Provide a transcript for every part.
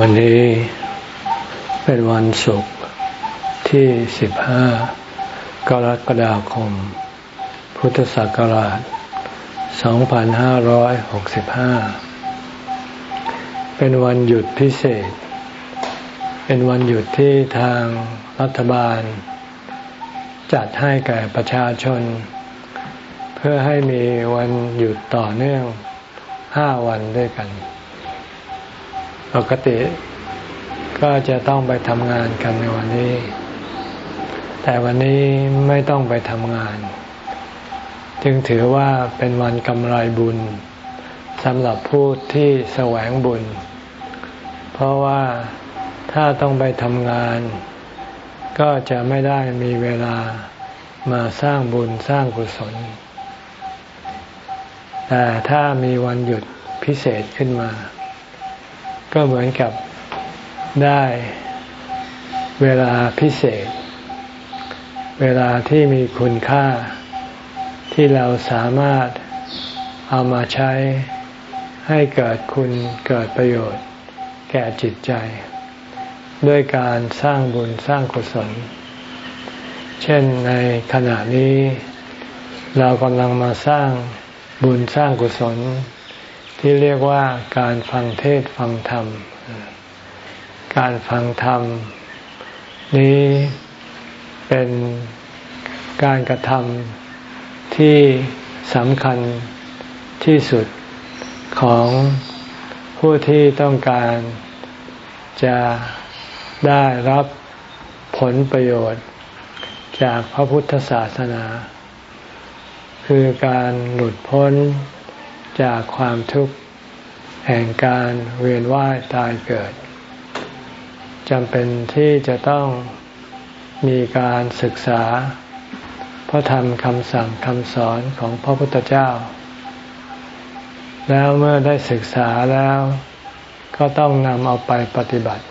วันนี้เป็นวันศุกร์ที่ 15 กรกฎาคม พุทธศักราช 2565 เป็นวันหยุดพิเศษ เป็นวันหยุดที่ทางรัฐบาล จัดให้แก่ประชาชน เพื่อให้มีวันหยุดต่อเนื่อง 5 วันด้วยกัน ปกติก็จะต้องไปทำงานกันในวันนี้ แต่วันนี้ไม่ต้องไปทำงาน จึงถือว่าเป็นวันกำไรบุญสำหรับผู้ที่แสวงบุญ เพราะว่าถ้าต้องไปทำงาน ก็จะไม่ได้มีเวลามาสร้างบุญสร้างกุศล แต่ถ้ามีวันหยุดพิเศษขึ้นมา ก็เหมือนกับได้เวลาพิเศษ เวลาที่มีคุณค่าที่เราสามารถเอามาใช้ให้เกิดคุณเกิดประโยชน์ แก่จิตใจ ด้วยการสร้างบุญสร้างกุศล เช่นในขณะนี้ เรากำลังมาสร้างบุญสร้างกุศล ที่เรียกว่าการฟังเทศฟังธรรม การฟังธรรม นี้เป็นการกระทำที่สำคัญที่สุดของผู้ที่ต้องการจะได้รับผลประโยชน์จากพระพุทธศาสนา คือการหลุดพ้น จากความทุกข์แห่งการเวียนว่ายตายเกิดจำเป็นที่จะต้องมีการศึกษา พระธรรมคำสั่งคำสอนของพระพุทธเจ้า แล้วเมื่อได้ศึกษาแล้วก็ต้องนำเอาไปปฏิบัติ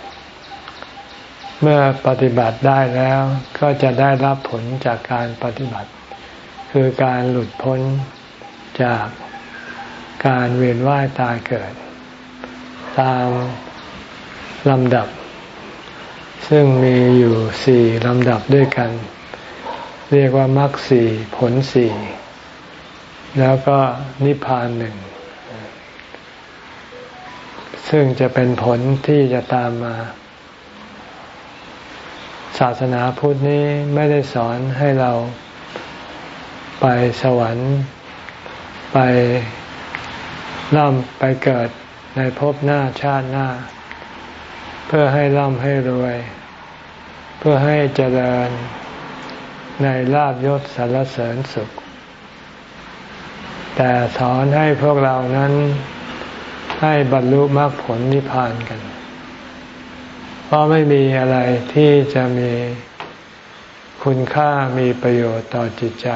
เมื่อปฏิบัติได้แล้วก็จะได้รับผลจากการปฏิบัติ คือการหลุดพ้นจาก การเวียนว่ายตายเกิด ตามลำดับ ซึ่งมีอยู่สี่ลำดับด้วยกัน เรียกว่ามรรคสี่ผลสี่แล้วก็นิพพานหนึ่ง ซึ่งจะเป็นผลที่จะตามมา ศาสนาพุทธนี้ไม่ได้สอนให้เราไปสวรรค์ ไป ร่ำไปเกิดในภพหน้าชาติหน้า เพื่อให้ร่ำให้รวย เพื่อให้เจริญในลาบยศสารเสริญสุข แต่สอนให้พวกเรานั้นให้บรรลุมรรคผลนิพพานกัน เพราะไม่มีอะไรที่จะมีคุณค่ามีประโยชน์ต่อจิตใจ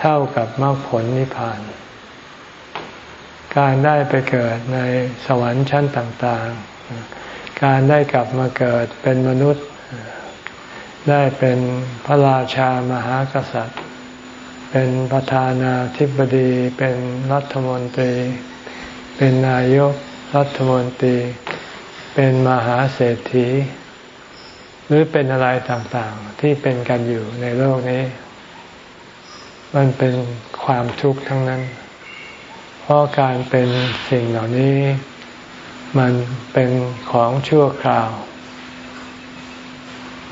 เท่ากับมรรคผลนิพพาน การได้ไปเกิดในสวรรค์ชั้นต่างๆ การได้กลับมาเกิดเป็นมนุษย์ ได้เป็นพระราชามหากษัตริย์ เป็นประธานาธิบดี เป็นรัฐมนตรี เป็นนายกรัฐมนตรี เป็นมหาเศรษฐี หรือเป็นอะไรต่างๆ ที่เป็นกันอยู่ในโลกนี้ มันเป็นความทุกข์ทั้งนั้น เพราะการเป็นสิ่งเหล่านี้ มันเป็นของชั่วคราว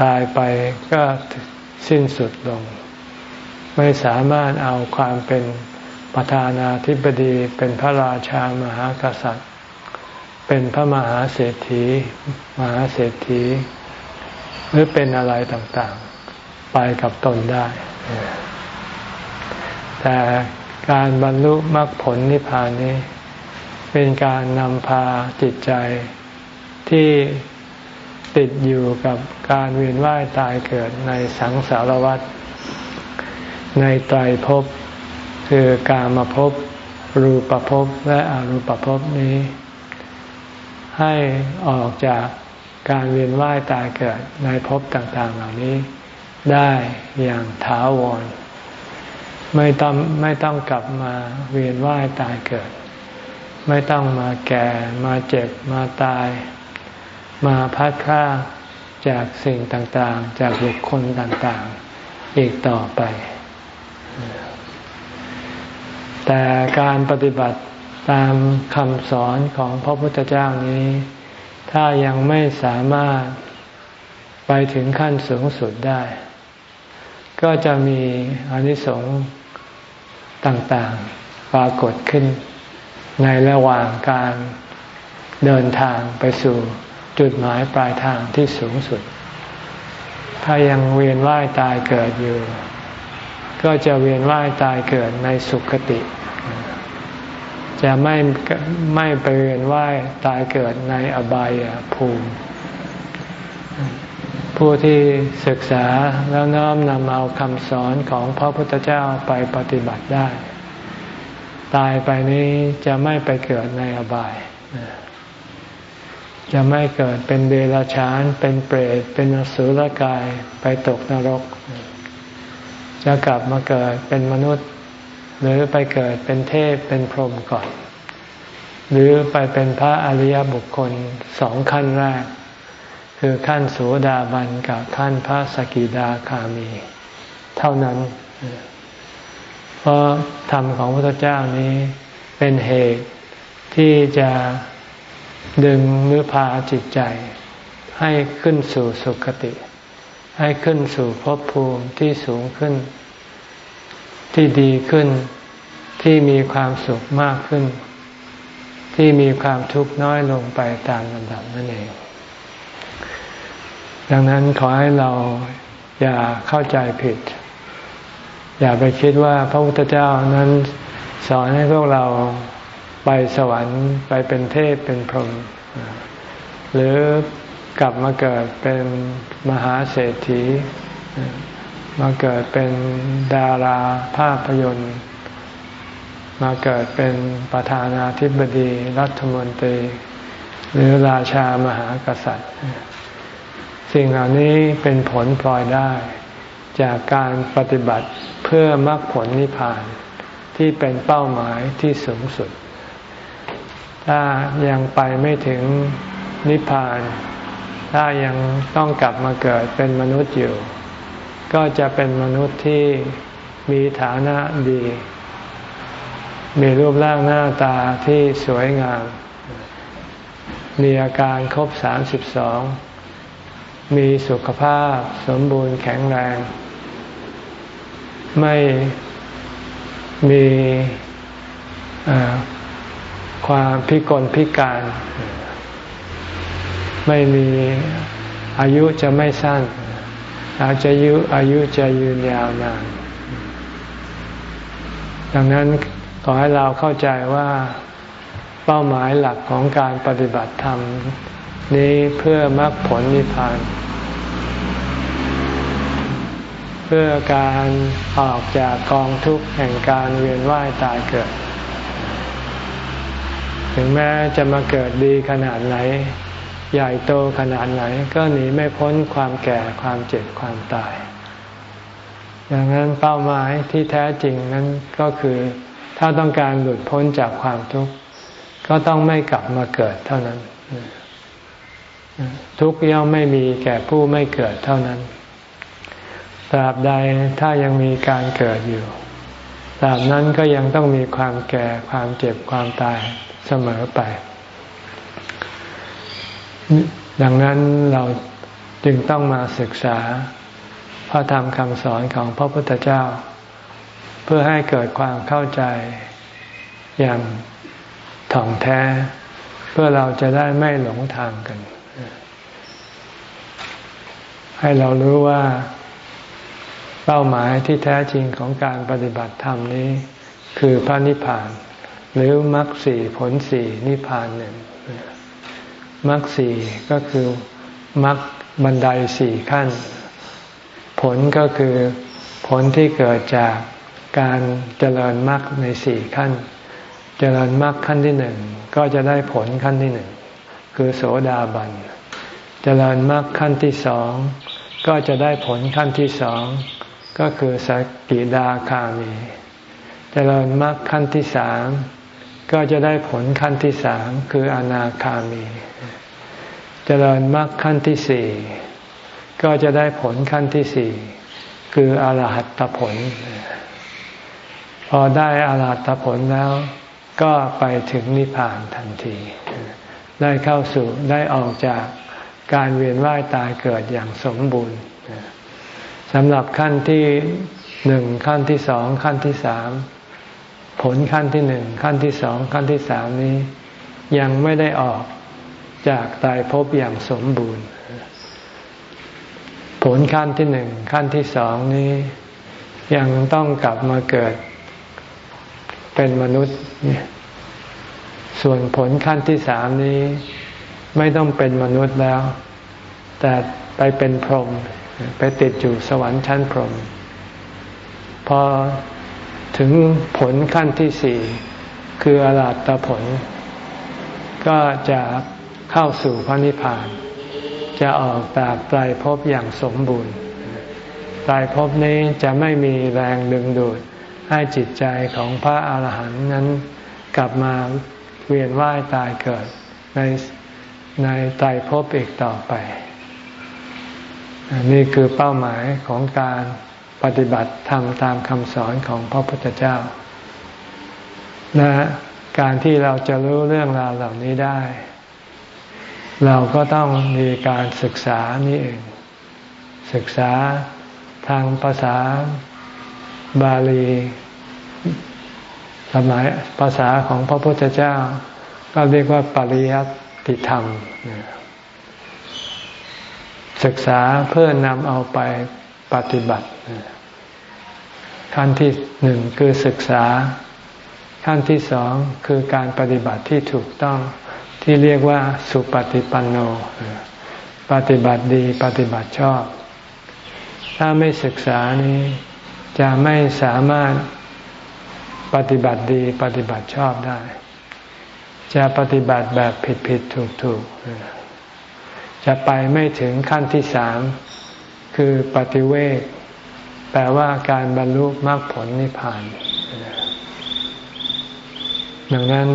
ตายไปก็สิ้นสุดลง ไม่สามารถเอาความเป็นประธานาธิบดีเป็นพระราชามหากษัตริย์ เป็นพระมหาเศรษฐี มหาเศรษฐี หรือเป็นอะไรต่างๆ ไปกับตนได้ แต่ การบรรลุมรรคผลนิพพานนี้ เป็นการนำพาจิตใจที่ติดอยู่กับการเวียนว่ายตายเกิดในสังสารวัฏในไตรภพคือการมาพบรูปภพและอรูปภพนี้ ให้ออกจากการเวียนว่ายตายเกิดในภพต่างๆเหล่านี้ได้อย่างถาวร ไม่ต้องไม่ต้องกลับมาเวียนว่ายตายเกิด ไม่ต้องมาแก่มาเจ็บมาตาย มาพัดพลาจากสิ่งต่างๆ จากบุคคลต่างๆ อีกต่อไป แต่การปฏิบัติตามคำสอนของพระพุทธเจ้านี้ ถ้ายังไม่สามารถไปถึงขั้นสูงสุดได้ ก็จะมีอนิสงส์ ต่างๆ ปรากฏขึ้นในระหว่างการเดินทางไปสู่จุดหมายปลายทางที่สูงสุด ถ้ายังเวียนว่ายตายเกิดอยู่ ก็จะเวียนว่ายตายเกิดในสุคติ จะไม่ไม่ไปเวียนว่ายตายเกิดในอบายภูมิ ผู้ที่ศึกษาแล้วน้อมนำเอาคำสอนของพระพุทธเจ้าไปปฏิบัติได้ ตายไปนี้จะไม่ไปเกิดในอบาย จะไม่เกิดเป็นเดรัจฉาน เป็นเปรต เป็นอสุรกายไปตกนรก จะกลับมาเกิดเป็นมนุษย์ หรือไปเกิดเป็นเทพเป็นพรหมก่อน หรือไปเป็นพระอริยบุคคลสองขั้นแรก คือขั้นโสดาบันกับขั้นพระสกิดาคามี เท่านั้น เพราะธรรมของพระเจ้านี้เป็นเหตุที่จะดึงหรือพาจิตใจ ให้ขึ้นสู่สุคติ ให้ขึ้นสู่ภพภูมิที่สูงขึ้น ที่ดีขึ้นที่มีความสุขมากขึ้น ที่มีความทุกข์น้อยลงไปตามลำดับนั่นเอง ดังนั้นขอให้เราอย่าเข้าใจผิด อย่าไปคิดว่าพระพุทธเจ้านั้นสอนให้พวกเราไปสวรรค์ไปเป็นเทพเป็นพรหมหรือกลับมาเกิดเป็นมหาเศรษฐี มาเกิดเป็นดาราภาพยนตร์ มาเกิดเป็นประธานาธิบดีรัฐมนตรี หรือราชามหากษัตริย์ สิ่งเหล่านี้เป็นผลพลอยได้ จากการปฏิบัติเพื่อมรรคผลนิพพาน ที่เป็นเป้าหมายที่สูงสุด ถ้ายังไปไม่ถึงนิพพาน ถ้ายังต้องกลับมาเกิดเป็นมนุษย์อยู่ ก็จะเป็นมนุษย์ที่มีฐานะดี มีรูปร่างหน้าตาที่สวยงาม มีอาการครบสามสิบสอง มีสุขภาพสมบูรณ์แข็งแรง ไม่มีความพิกลพิการ ไม่มีอายุจะไม่สั้น อาจจะยุอายุจะยืนยาวนาน ดังนั้นขอให้เราเข้าใจว่าเป้าหมายหลักของการปฏิบัติธรรม นี้เพื่อมรรคผลนิพพาน เพื่อการออกจากกองทุกข์แห่งการเวียนว่ายตายเกิด ถึงแม้จะมาเกิดดีขนาดไหน ใหญ่โตขนาดไหน ก็หนีไม่พ้นความแก่ความเจ็บความตายดังนั้นเป้าหมายที่แท้จริงนั้นก็คือถ้าต้องการหลุดพ้นจากความทุกข์ ก็ต้องไม่กลับมาเกิดเท่านั้น ทุกย่อมไม่มีแก่ผู้ไม่เกิดเท่านั้น ตราบใดถ้ายังมีการเกิดอยู่ ตราบนั้นก็ยังต้องมีความแก่ความเจ็บความตายเสมอไป ดังนั้นเราจึงต้องมาศึกษาพระธรรมคำสอนของพระพุทธเจ้า เพื่อให้เกิดความเข้าใจอย่างถ่องแท้ เพื่อเราจะได้ไม่หลงทางกัน ให้เรารู้ว่าเป้าหมายที่แท้จริงของการปฏิบัติธรรมนี้ คือพระนิพพาน หรือมรรคสี่ผลสี่นิพพานหนึ่งมรรคสี่ก็คือมรรคบันไดสี่ขั้น ผลก็คือผลที่เกิดจากการเจริญมรรคในสี่ขั้น เจริญมรรคขั้นที่หนึ่งก็จะได้ผลขั้นที่หนึ่งคือโสดาบันเจริญมรรคขั้นที่สองก็จะได้ผลขั้นที่สองก็คือสกิดาคามี เจริญมรรคขั้นที่สามก็จะได้ผลขั้นที่สามคืออนาคามี เจริญมรรคขั้นที่สี่ก็จะได้ผลขั้นที่สี่คืออรหัตผล พอได้อรหัตผลแล้ว ก็ไปถึงนิพพานทันที ได้เข้าสู่ได้ออกจาก การเวียนว่ายตายเกิดอย่างสมบูรณ์สำหรับขั้นที่หนึ่งขั้นที่สองขั้นที่สามผลขั้นที่หนึ่งขั้นที่สองขั้นที่สามนี้ ยังไม่ได้ออกจากตายภพอย่างสมบูรณ์ ผลขั้นที่หนึ่งขั้นที่สองนี้ ยังต้องกลับมาเกิด เป็นมนุษย์ ส่วนผลขั้นที่สามนี้ ไม่ต้องเป็นมนุษย์แล้ว แต่ไปเป็นพรหมไปติดอยู่สวรรค์ชั้นพรหมพอถึงผลขั้นที่สี่คืออรหัตผล ก็จะเข้าสู่พระนิพพาน จะออกจากไตรภพอย่างสมบูรณ์ไตรภพนี้จะไม่มีแรงดึงดูดให้จิตใจของพระอาหารหันต์นั้นกลับมาเวียนว่ายตายเกิดใน ในไตรภพอีกต่อไป นี่คือเป้าหมายของการปฏิบัติทำตามคำสอนของพระพุทธเจ้าและการที่เราจะรู้เรื่องราวเหล่านี้ได้ เราก็ต้องมีการศึกษานี่เอง ศึกษาทางภาษาบาลี สมัยภาษาของพระพุทธเจ้า ก็เรียกว่าปริยัติ ธรรม ศึกษาเพื่อนำเอาไปปฏิบัติ ขั้นที่หนึ่งคือศึกษา ขั้นที่สองคือการปฏิบัติที่ถูกต้องที่เรียกว่าสุปฏิปันโน ปฏิบัติดีปฏิบัติชอบ ถ้าไม่ศึกษานี้จะไม่สามารถปฏิบัติดีปฏิบัติชอบได้ จะปฏิบัติแบบผิดผิดถูกถูกจะไปไม่ถึงขั้นที่สามคือปฏิเวทแปลว่าการบรรลุมรรคผลนิพพานดังนั้น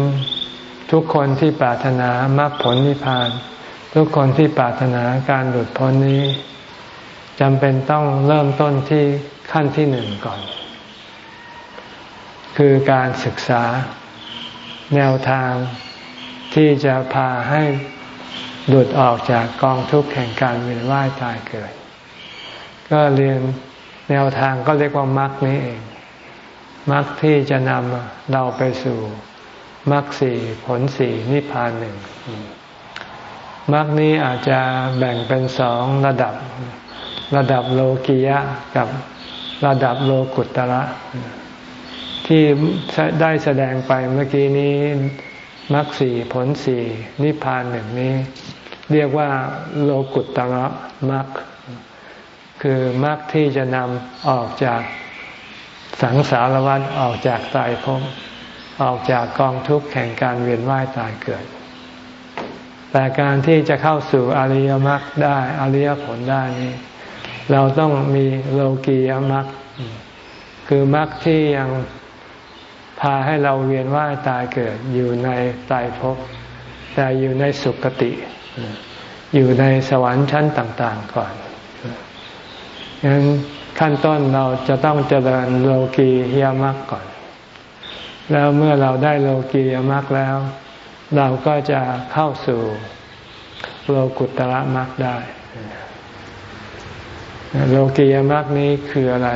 ทุกคนที่ปรารถนามรรคผลนิพพาน ทุกคนที่ปรารถนาการหลุดพ้นนี้จำเป็นต้องเริ่มต้นที่ขั้นที่หนึ่งก่อน คือการศึกษา แนวทางที่จะพาให้หลุดออกจากกองทุกข์แห่งการเวียนว่ายตายเกิด ก็เรียนแนวทางก็เรียกว่ามรรคนี้เองมรรคที่จะนำเราไปสู่มรรคสี่ผลสี่นิพพานหนึ่งมรรคนี้อาจจะแบ่งเป็นสองระดับ ระดับโลกียะกับระดับโลกุตระ ที่ได้แสดงไปเมื่อกี้นี้มรรคสี่ผลสี่นิพพานหนึ่งนี้ เรียกว่าโลกุตระมรรคคือมรรคที่จะนำออกจากสังสารวัฏออกจากตายภพออกจากกองทุกข์แห่งการเวียนว่ายตายเกิด แต่การที่จะเข้าสู่อริยมรรคได้อริยผลได้นี้เราต้องมีโลกียมรรคคือมรรคที่ยัง พาให้เราเวียนว่ายตายเกิดอยู่ในตายภพแต่อยู่ในสุคติ อยู่ในสวรรค์ชั้นต่าง ๆ ก่อนฉะนั้นขั้นต้นเราจะต้องเจริญโลกียามักก่อน แล้วเมื่อเราได้โลกียามักแล้ว เราก็จะเข้าสู่โลกุตระมักได้ โลกียามักนี้คืออะไร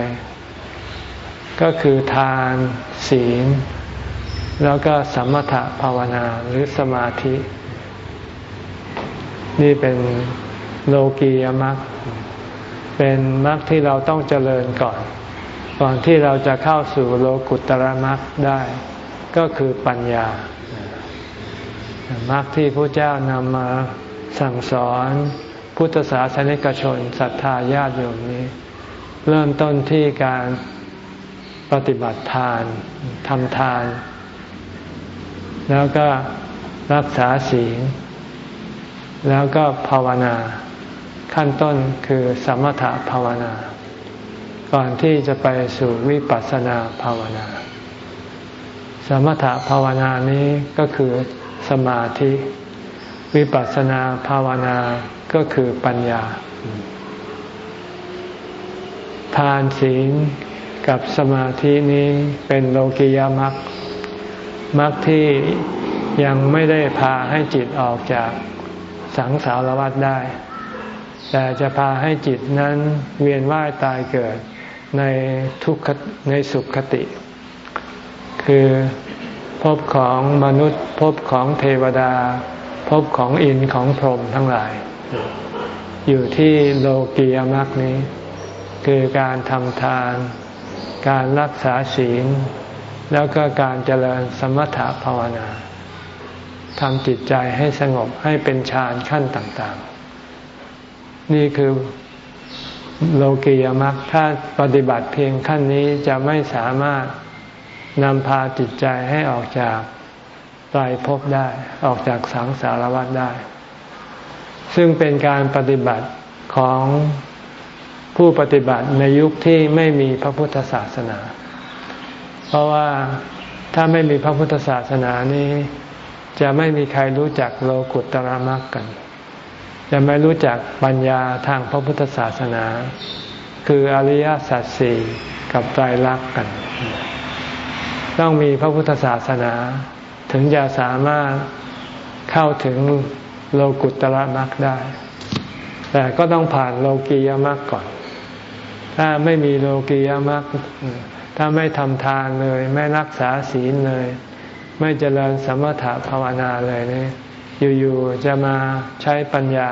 ก็คือทานศีล แล้วก็สมถะภาวนาหรือสมาธิ นี่เป็นโลกียมักเป็นมรรคที่เราต้องเจริญก่อน ก่อนที่เราจะเข้าสู่โลกุตระมรรคได้ ก็คือปัญญามรรคที่พระเจ้านำมาสั่งสอนพุทธศาสนิกชนศรัทธาญาติโยมนี้ เริ่มต้นที่การ ปฏิบัติทานทำทาน แล้วก็รักษาศีล แล้วก็ภาวนา ขั้นต้นคือสมถะภาวนา ก่อนที่จะไปสู่วิปัสสนาภาวนา สมถภาวนานี้ก็คือสมาธิ วิปัสสนาภาวนาก็คือปัญญา ทานศีล กับสมาธินี้เป็นโลกิยมรรคมรรคที่ยังไม่ได้พาให้จิตออกจากสังสารวัฏได้ แต่จะพาให้จิตนั้นเวียนว่ายตายเกิดในทุกขในสุขคติ คือภพของมนุษย์ภพของเทวดาภพของอินของพรหมทั้งหลาย อยู่ที่โลกียมรรคนี้ คือการทำทาน การรักษาศีล แล้วก็การเจริญสมถะภาวนาทำจิตใจให้สงบให้เป็นฌานขั้นต่างๆ นี่คือโลกียมรรคถ้าปฏิบัติเพียงขั้นนี้จะไม่สามารถนำพาจิตใจให้ออกจากไตรภพได้ออกจากสังสารวัฏได้ ซึ่งเป็นการปฏิบัติของ ผู้ปฏิบัติในยุคที่ไม่มีพระพุทธศาสนา เพราะว่าถ้าไม่มีพระพุทธศาสนานี้ จะไม่มีใครรู้จักโลกุตตรมรรคกัน จะไม่รู้จักปัญญาทางพระพุทธศาสนา คืออริยสัจสี่กับไตรลักษณ์กัน ต้องมีพระพุทธศาสนา ถึงจะสามารถเข้าถึงโลกุตตรมรรคได้ แต่ก็ต้องผ่านโลกียมรรคก่อน ถ้าไม่มีโลกียมรรคถ้าไม่ทำทานเลย ไม่รักษาศีลเลย ไม่เจริญสมถะภาวนาเลยนี่อยู่ๆจะมาใช้ปัญญา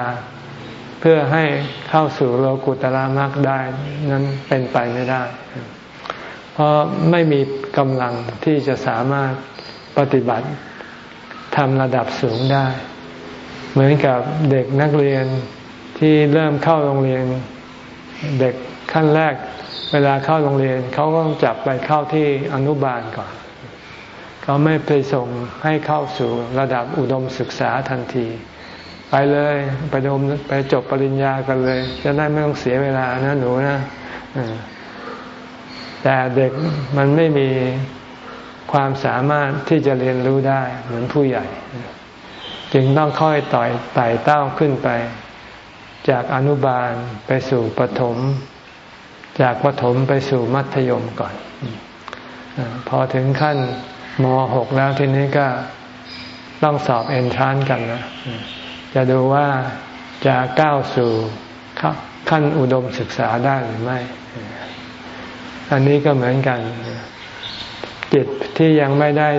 เพื่อให้เข้าสู่โลกุตระมรรคได้นั้นเป็นไปไม่ได้ เพราะไม่มีกำลังที่จะสามารถปฏิบัติทำระดับสูงได้ เหมือนกับเด็กนักเรียนที่เริ่มเข้าโรงเรียนเด็ก ขั้นแรกเวลาเข้าโรงเรียนเขาก็ต้องจับไปเข้าที่อนุบาลก่อน เขาไม่ไปส่งให้เข้าสู่ระดับอุดมศึกษาทันที ไปเลยไปดมไปจบปริญญากันเลย จะได้ไม่ต้องเสียเวลานะหนูนะแต่เด็กมันไม่มีความสามารถที่จะเรียนรู้ได้เหมือนผู้ใหญ่ จึงต้องค่อยต่อยไต่เต้าขึ้นไป จากอนุบาลไปสู่ปถม จากปถมไปสู่มัธยมก่อน พอถึงขั้นม .6 แล้วทีนี้ก็ต้องสอบเอนทรานกันนะ จะดูว่าจะก้าวสู่ขั้นอุดมศึกษาได้หรือไม่ อันนี้ก็เหมือนกัน จิตที่ยังไม่ได้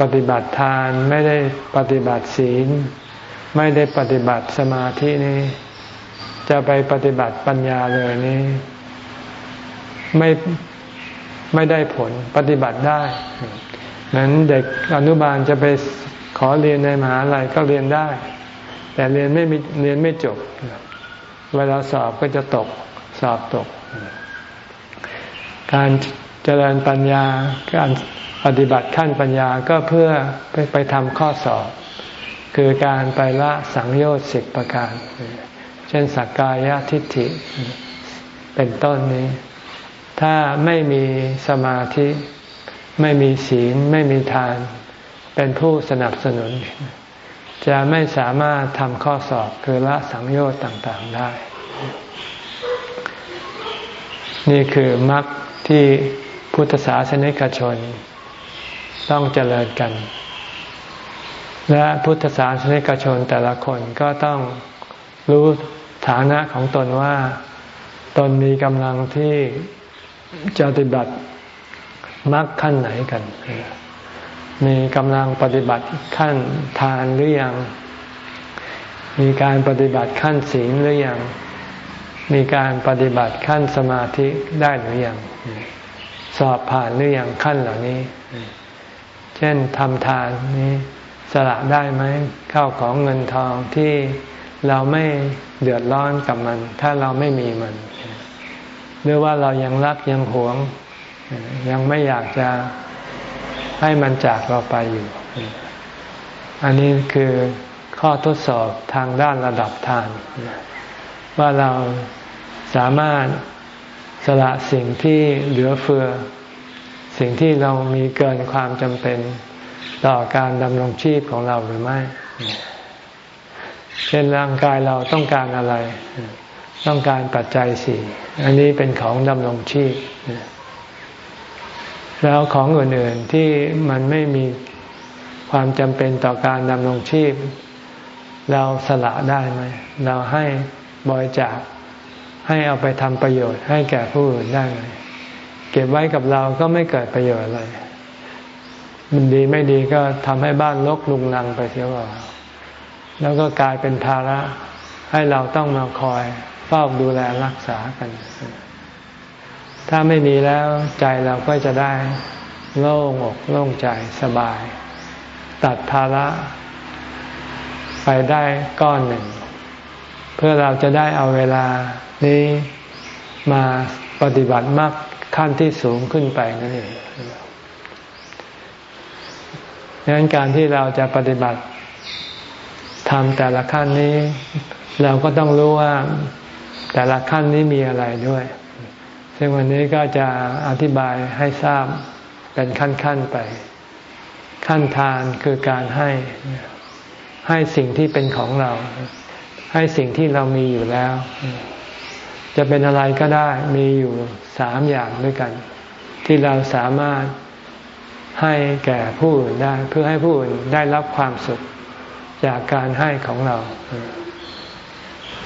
ปฏิบัติทาน ไม่ได้ปฏิบัติศีล ไม่ได้ปฏิบัติสมาธินี้ จะไปปฏิบัติปัญญาเลยนี้ ไม่ไม่ได้ผลปฏิบัติได้เหมือนเด็กอนุบาลจะไปขอเรียนในมหาลัยก็เรียนได้ แต่เรียนไม่เรียนไม่จบ เวลาสอบก็จะตกสอบตก การเจริญปัญญาการปฏิบัติขั้นปัญญาก็เพื่อไปไปทำข้อสอบ คือการไปละสังโยชน์สิบประการ เช่นสักกายทิฏฐิเป็นต้นนี้ ถ้าไม่มีสมาธิ ไม่มีศีล ไม่มีทาน เป็นผู้สนับสนุน จะไม่สามารถทำข้อสอบคือละสังโยชน์ต่างๆได้ นี่คือมรรคที่พุทธศาสนิกชน ต้องเจริญกัน และพุทธศาสนิกชนแต่ละคนก็ต้องรู้ฐานะของตนว่า ตนมีกำลังที่ จะปฏิบัติมรรคขั้นไหนกัน มีกำลังปฏิบัติขั้นทานหรือยัง มีการปฏิบัติขั้นศีลหรือยัง มีการปฏิบัติขั้นสมาธิได้หรือยัง สอบผ่านหรือยังขั้นเหล่านี้ เช่นทำทานนี้สละได้ไหมเข้าของเงินทองที่เราไม่เดือดร้อนกับมัน ถ้าเราไม่มีมัน หรือว่าเรายังรักยังหวง ยังไม่อยากจะให้มันจากเราไปอยู่ อันนี้คือข้อทดสอบทางด้านระดับทาน ว่าเราสามารถสละสิ่งที่เหลือเฟือ สิ่งที่เรามีเกินความจำเป็นต่อการดำรงชีพของเราหรือไม่ เช่นร่างกายเราต้องการอะไร ต้องการปัจจัยสี่อันนี้เป็นของดำรงชีพ แล้วของอื่นๆที่มันไม่มีความจำเป็นต่อการดำรงชีพ เราสละได้ไหม เราให้บริจาคให้เอาไปทำประโยชน์ให้แก่ผู้อื่นได้ไหมเก็บไว้กับเราก็ไม่เกิดประโยชน์เลยมันดีไม่ดีก็ทำให้บ้านลกลุงลังไปเสียว่าแล้วก็กลายเป็นภาระให้เราต้องมาคอย ฝ้าดูแลรักษากัน ถ้าไม่มีแล้วใจเราก็จะได้โล่งอกโล่งใจสบาย ตัดภาระไปได้ก้อนหนึ่ง เพื่อเราจะได้เอาเวลานี้มาปฏิบัติมากขั้นที่สูงขึ้นไปนั่นเองดังนั้นการที่เราจะปฏิบัติทำแต่ละขั้นนี้ เราก็ต้องรู้ว่า แต่ละขั้นนี้มีอะไรด้วย ซึ่งวันนี้ก็จะอธิบายให้ทราบเป็นขั้นๆไป ขั้นทานคือการให้ให้สิ่งที่เป็นของเรา ให้สิ่งที่เรามีอยู่แล้ว จะเป็นอะไรก็ได้มีอยู่สามอย่างด้วยกัน ที่เราสามารถให้แก่ผู้อื่นได้ เพื่อให้ผู้อื่นได้รับความสุขจากการให้ของเรา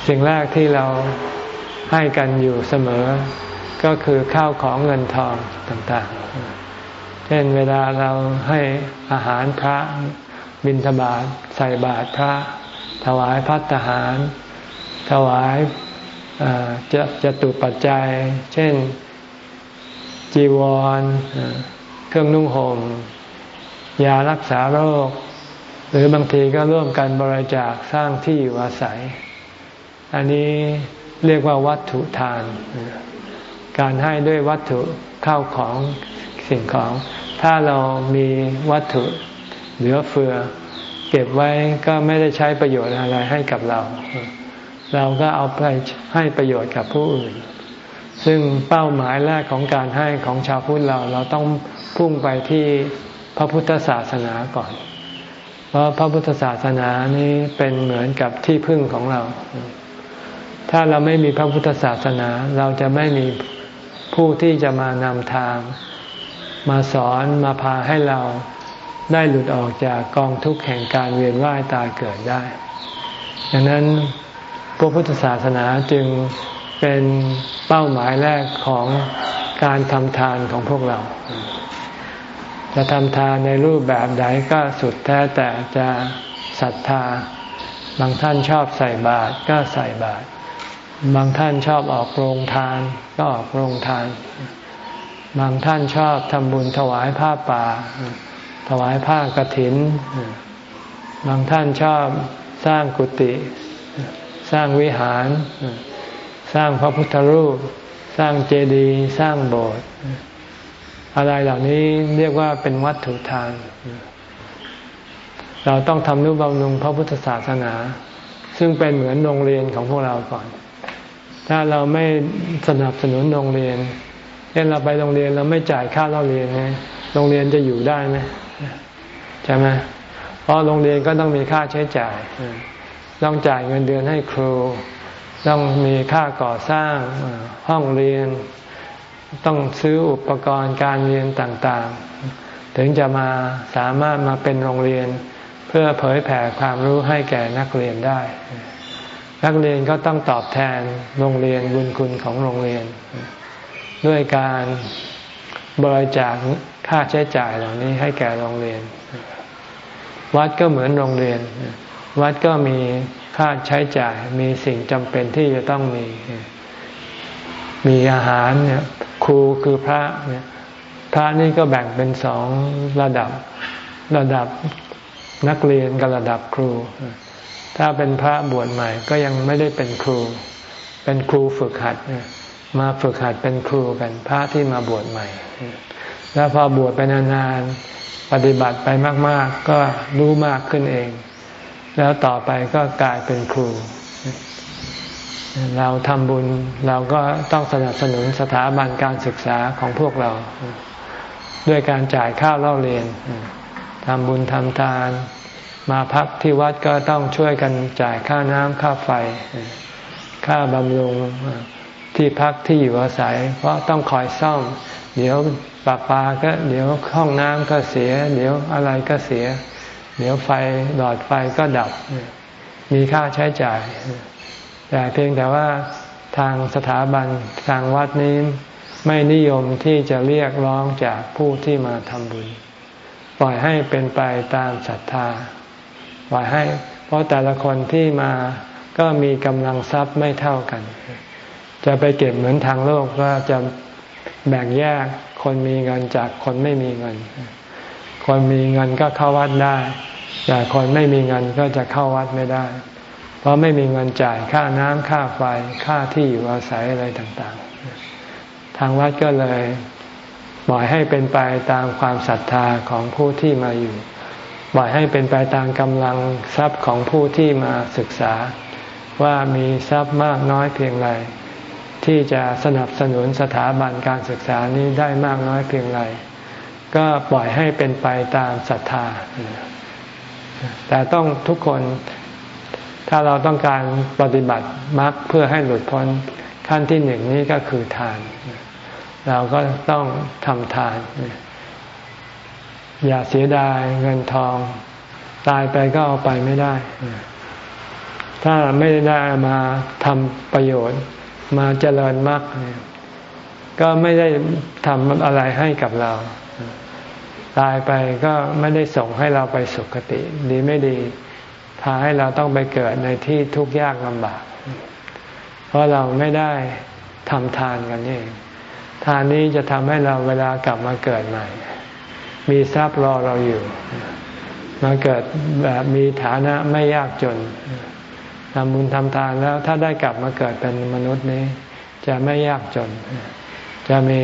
สิ่งแรกที่เราให้กันอยู่เสมอ ก็คือข้าวของเงินทองต่างๆ เช่นเวลาเราให้อาหารพระบิณฑบาตใส่บาตรพระ ถวายพัตหาร ถวายจะจะตุปัจจัย เช่นจีวร เครื่องนุ่งห่ม ยารักษาโรค หรือบางทีก็ร่วมกันบริจาคสร้างที่อยู่อาศัย อันนี้เรียกว่าวัตถุทาน การให้ด้วยวัตถุเข้าของสิ่งของ ถ้าเรามีวัตถุเหลือเฟือ เก็บไว้ก็ไม่ได้ใช้ประโยชน์อะไรให้กับเรา เราก็เอาไปให้ประโยชน์กับผู้อื่น ซึ่งเป้าหมายแรกของการให้ของชาวพุทธเราเราต้องพุ่งไปที่พระพุทธศาสนาก่อน เพราะพระพุทธศาสนานี้เป็นเหมือนกับที่พึ่งของเรา ถ้าเราไม่มีพระพุทธศาสนา เราจะไม่มีผู้ที่จะมานำทาง มาสอนมาพาให้เราได้หลุดออกจากกองทุกข์แห่งการเวียนว่ายตายเกิดได้ ดังนั้นพระพุทธศาสนาจึงเป็นเป้าหมายแรกของการทำทานของพวกเรา จะทำทานในรูปแบบใดก็สุดแท้แต่จะศรัทธา บางท่านชอบใส่บาตรก็ใส่บาตร บางท่านชอบออกโรงทานก็ออกโรงทาน บางท่านชอบทำบุญถวายผ้าป่า ถวายผ้ากรถิน บางท่านชอบสร้างกุฏิสร้างวิหาร สร้างพระพุทธรูป สร้างเจดีย์สร้างโบสถ์อะไรเหล่านี้เรียกว่าเป็นวัตถุทาน เราต้องทำนุบำรุงพระพุทธศาสนา ซึ่งเป็นเหมือนโรงเรียนของพวกเราก่อน ถ้าเราไม่สนับสนุนโรงเรียนเช่นเราไปโรงเรียนเราไม่จ่ายค่าเราเรียนไงโรงเรียนจะอยู่ได้ไหมใช่ไหมเพราะโรงเรียนก็ต้องมีค่าใช้จ่าย ต้องจ่ายเงินเดือนให้ครู ต้องมีค่าก่อสร้างห้องเรียน ต้องซื้ออุปกรณ์การเรียนต่างๆ ถึงจะมาสามารถมาเป็นโรงเรียนเพื่อเผยแผ่ความรู้ให้แก่นักเรียนได้ นักเรียนก็ต้องตอบแทนโรงเรียนบุญคุณของโรงเรียน ด้วยการบริจาคค่าใช้จ่ายเหล่านี้ให้แก่โรงเรียน วัดก็เหมือนโรงเรียน วัดก็มีค่าใช้จ่าย มีสิ่งจำเป็นที่จะต้องมี มีอาหารเนี่ยครูคือพระเนี่ยพระนี่ก็แบ่งเป็นสองระดับระดับนักเรียนกับระดับครู ถ้าเป็นพระบวชใหม่ก็ยังไม่ได้เป็นครู เป็นครูฝึกหัดมาฝึกหัดเป็นครูกันพระที่มาบวชใหม่ แล้วพอบวชไปนานๆปฏิบัติไปมาก ๆ ก็รู้มากขึ้นเอง แล้วต่อไปก็กลายเป็นครู เราทำบุญเราก็ต้องสนับสนุนสถาบันการศึกษาของพวกเรา ด้วยการจ่ายค่าเล่าเรียนทำบุญทำทาน มาพักที่วัดก็ต้องช่วยกันจ่ายค่าน้ำค่าไฟ ค่าบำรุงที่พักที่อยู่อาศัย เพราะต้องคอยซ่อม เดี๋ยวปลาปาก็ เดี๋ยวห้องน้ำก็เสีย เดี๋ยวอะไรก็เสีย เดี๋ยวไฟหลอดไฟก็ดับ มีค่าใช้จ่าย แต่เพียงแต่ว่าทางสถาบันทางวัดนี้ไม่นิยมที่จะเรียกร้องจากผู้ที่มาทำบุญ ปล่อยให้เป็นไปตามศรัทธา ปล่อยให้ เพราะแต่ละคนที่มาก็มีกำลังทรัพย์ไม่เท่ากัน จะไปเก็บเหมือนทางโลกก็จะแบ่งแยกคนมีเงินจากคนไม่มีเงิน คนมีเงินก็เข้าวัดได้ แต่คนไม่มีเงินก็จะเข้าวัดไม่ได้ เพราะไม่มีเงินจ่ายค่าน้ำค่าไฟค่าที่อยู่อาศัยอะไรต่างๆ ทางวัดก็เลยปล่อยให้เป็นไปตามความศรัทธาของผู้ที่มาอยู่ ปล่อยให้เป็นไปตามกำลังทรัพย์ของผู้ที่มาศึกษา ว่ามีทรัพย์มากน้อยเพียงไรที่จะสนับสนุนสถาบันการศึกษานี้ได้มากน้อยเพียงไรก็ปล่อยให้เป็นไปตามศรัทธา แต่ต้องทุกคนถ้าเราต้องการปฏิบัติมรรคเพื่อให้หลุดพ้นขั้นที่หนึ่งนี้ก็คือทาน เราก็ต้องทำทาน อย่าเสียดายเงินทอง ตายไปก็เอาไปไม่ได้ ถ้าไม่ได้มาทำประโยชน์มาเจริญมรรคก็ไม่ได้ทำอะไรให้กับเรา ตายไปก็ไม่ได้ส่งให้เราไปสุคติ ดีไม่ดีพาให้เราต้องไปเกิดในที่ทุกข์ยากลำบาก เพราะเราไม่ได้ทำทานกันเอง ทานนี้จะทำให้เราเวลากลับมาเกิดใหม่ มีทรัพย์รอเราอยู่ มาเกิดแบบมีฐานะไม่ยากจนทำบุญทำทานแล้วถ้าได้กลับมาเกิดเป็นมนุษย์นี้ จะไม่ยากจน จะมี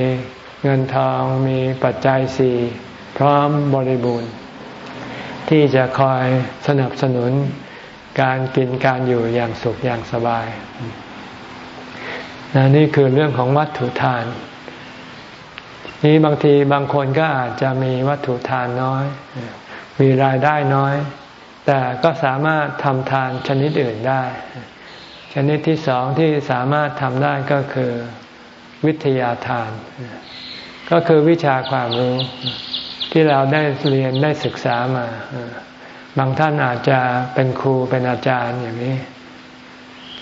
เงินทองมีปัจจัยสี่พร้อมบริบูรณ์ ที่จะคอยสนับสนุนการกินการอยู่อย่างสุขอย่างสบายนนี่คือเรื่องของวัตถุทาน นี้บางทีบางคนก็อาจจะมีวัตถุทานน้อย มีรายได้น้อย แต่ก็สามารถทำทานชนิดอื่นได้ ชนิดที่สองที่สามารถทำได้ก็คือวิทยาทาน ก็คือวิชาความรู้ที่เราได้เรียนได้ศึกษามา บางท่านอาจจะเป็นครูเป็นอาจารย์อย่างนี้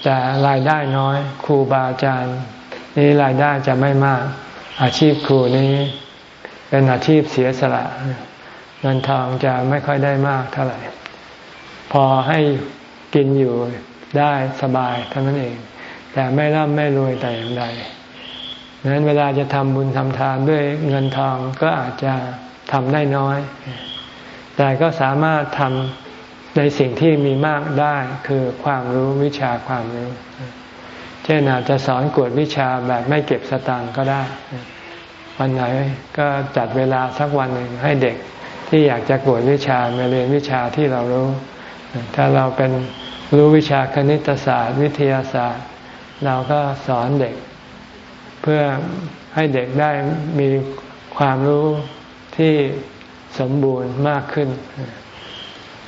แต่รายได้น้อย ครูบาอาจารย์ นี้รายได้จะไม่มาก อาชีพครูนี้เป็นอาชีพเสียสละ เงินทองจะไม่ค่อยได้มากเท่าไหร่ พอให้กินอยู่ได้สบายเท่านั้นเอง แต่ไม่ร่ำไม่รวยแต่อย่างใดดังนั้นเวลาจะทำบุญทำทานด้วยเงินทองก็อาจจะทำได้น้อย แต่ก็สามารถทำในสิ่งที่มีมากได้คือความรู้วิชาความรู้ เช่นอาจจะสอนกวดวิชาแบบไม่เก็บสตางค์ก็ได้ วันไหนก็จัดเวลาสักวันหนึ่งให้เด็กที่อยากจะกวดวิชามาเรียนวิชาที่เรารู้ ถ้าเราเป็นรู้วิชาคณิตศาสตร์ วิทยาศาสตร์ เราก็สอนเด็ก เพื่อให้เด็กได้มีความรู้ที่สมบูรณ์มากขึ้น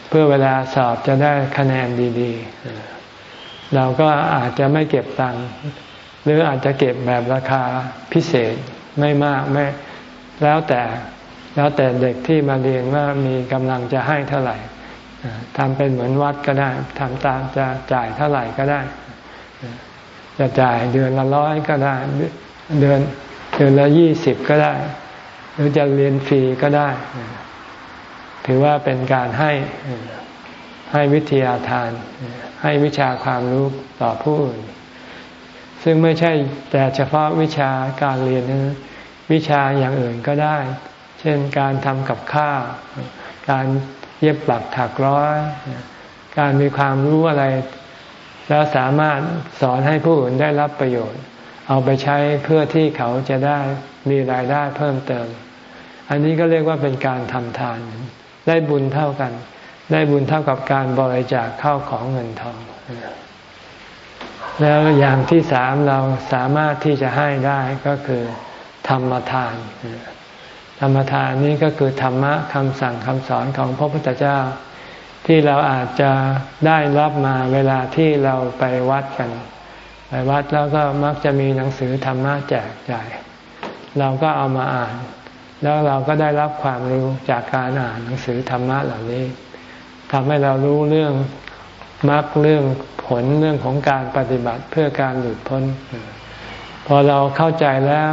เพื่อเวลาสอบจะได้คะแนนดี ๆ เราก็อาจจะไม่เก็บตังค์หรืออาจจะเก็บแบบราคาพิเศษไม่มากไม่แล้วแต่แล้วแต่เด็กที่มาเรียนว่ามีกำลังจะให้เท่าไหร่ทำเป็นเหมือนวัดก็ได้ทำตามจะจ่ายเท่าไหร่ก็ได้ จะจ่ายเดือนละร้อยก็ได้ เดือนเดือนละยี่สิบก็ได้ หรือจะเรียนฟรีก็ได้ ถือว่าเป็นการให้ให้วิทยาทาน ให้วิชาความรู้ต่อผู้อื่น ซึ่งไม่ใช่แต่เฉพาะวิชาการเรียนนะวิชาอย่างอื่นก็ได้ เช่นการทำกับข้าวการเย็บปักถักร้อย การมีความรู้อะไร แล้วสามารถสอนให้ผู้อื่นได้รับประโยชน์ เอาไปใช้เพื่อที่เขาจะได้มีรายได้เพิ่มเติม อันนี้ก็เรียกว่าเป็นการทำทาน ได้บุญเท่ากัน ได้บุญเท่ากับการบริจาคเข้าของเงินทอง แล้วอย่างที่สามเราสามารถที่จะให้ได้ก็คือธรรมทาน ธรรมทานนี้ก็คือธรรมะคำสั่งคำสอนของพระพุทธเจ้า ที่เราอาจจะได้รับมาเวลาที่เราไปวัดกัน ไปวัดแล้วก็มักจะมีหนังสือธรรมะแจกจ่ายเราก็เอามาอ่าน แล้วเราก็ได้รับความรู้จากการอ่านหนังสือธรรมะเหล่านี้ ทำให้เรารู้เรื่องมรรคเรื่องผลเรื่องของการปฏิบัติเพื่อการหลุดพ้น พอเราเข้าใจแล้ว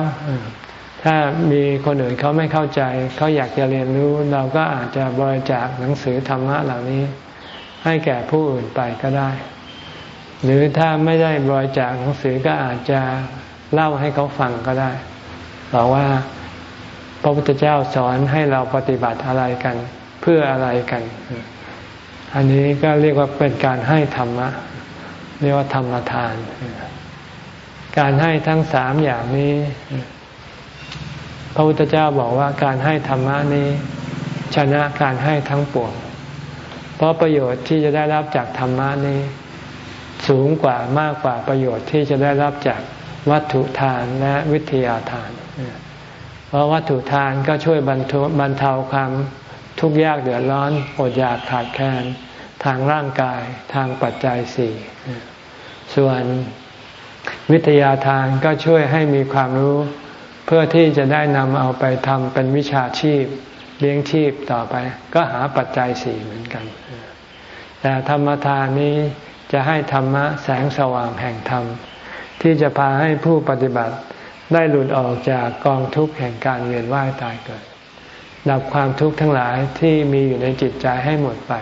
ถ้ามีคนอื่นเขาไม่เข้าใจ เขาอยากจะเรียนรู้เราก็อาจจะบริจาคหนังสือธรรมะเหล่านี้ ให้แก่ผู้อื่นไปก็ได้ หรือถ้าไม่ได้บริจาคหนังสือก็อาจจะเล่าให้เขาฟังก็ได้บอกว่าพระพุทธเจ้าสอนให้เราปฏิบัติอะไรกัน เพื่ออะไรกัน อันนี้ก็เรียกว่าเป็นการให้ธรรมะ เรียกว่าธรรมทาน การให้ทั้งสามอย่างนี้ พระพุทธเจ้าบอกว่าการให้ธรรมะนี้ ชนะการให้ทั้งปวง เพราะประโยชน์ที่จะได้รับจากธรรมะนี้ สูงกว่ามากกว่าประโยชน์ที่จะได้รับจากวัตถุทานและวิทยาทาน เพราะวัตถุทานก็ช่วยบรรเทาความ ทุกข์ยากเดือดร้อนอดอยากขาดแคลนทางร่างกายทางปัจจัยสี่ส่วนวิทยาทานก็ช่วยให้มีความรู้ เพื่อที่จะได้นำเอาไปทำเป็นวิชาชีพเลี้ยงชีพต่อไป ก็หาปัจจัยสี่เหมือนกัน แต่ธรรมทานนี้จะให้ธรรมะแสงสว่างแห่งธรรม ที่จะพาให้ผู้ปฏิบัติได้หลุดออกจากกองทุกข์แห่งการเวียนว่ายตายเกิด ดับความทุกข์ทั้งหลายที่มีอยู่ในจิตใจให้หมดไป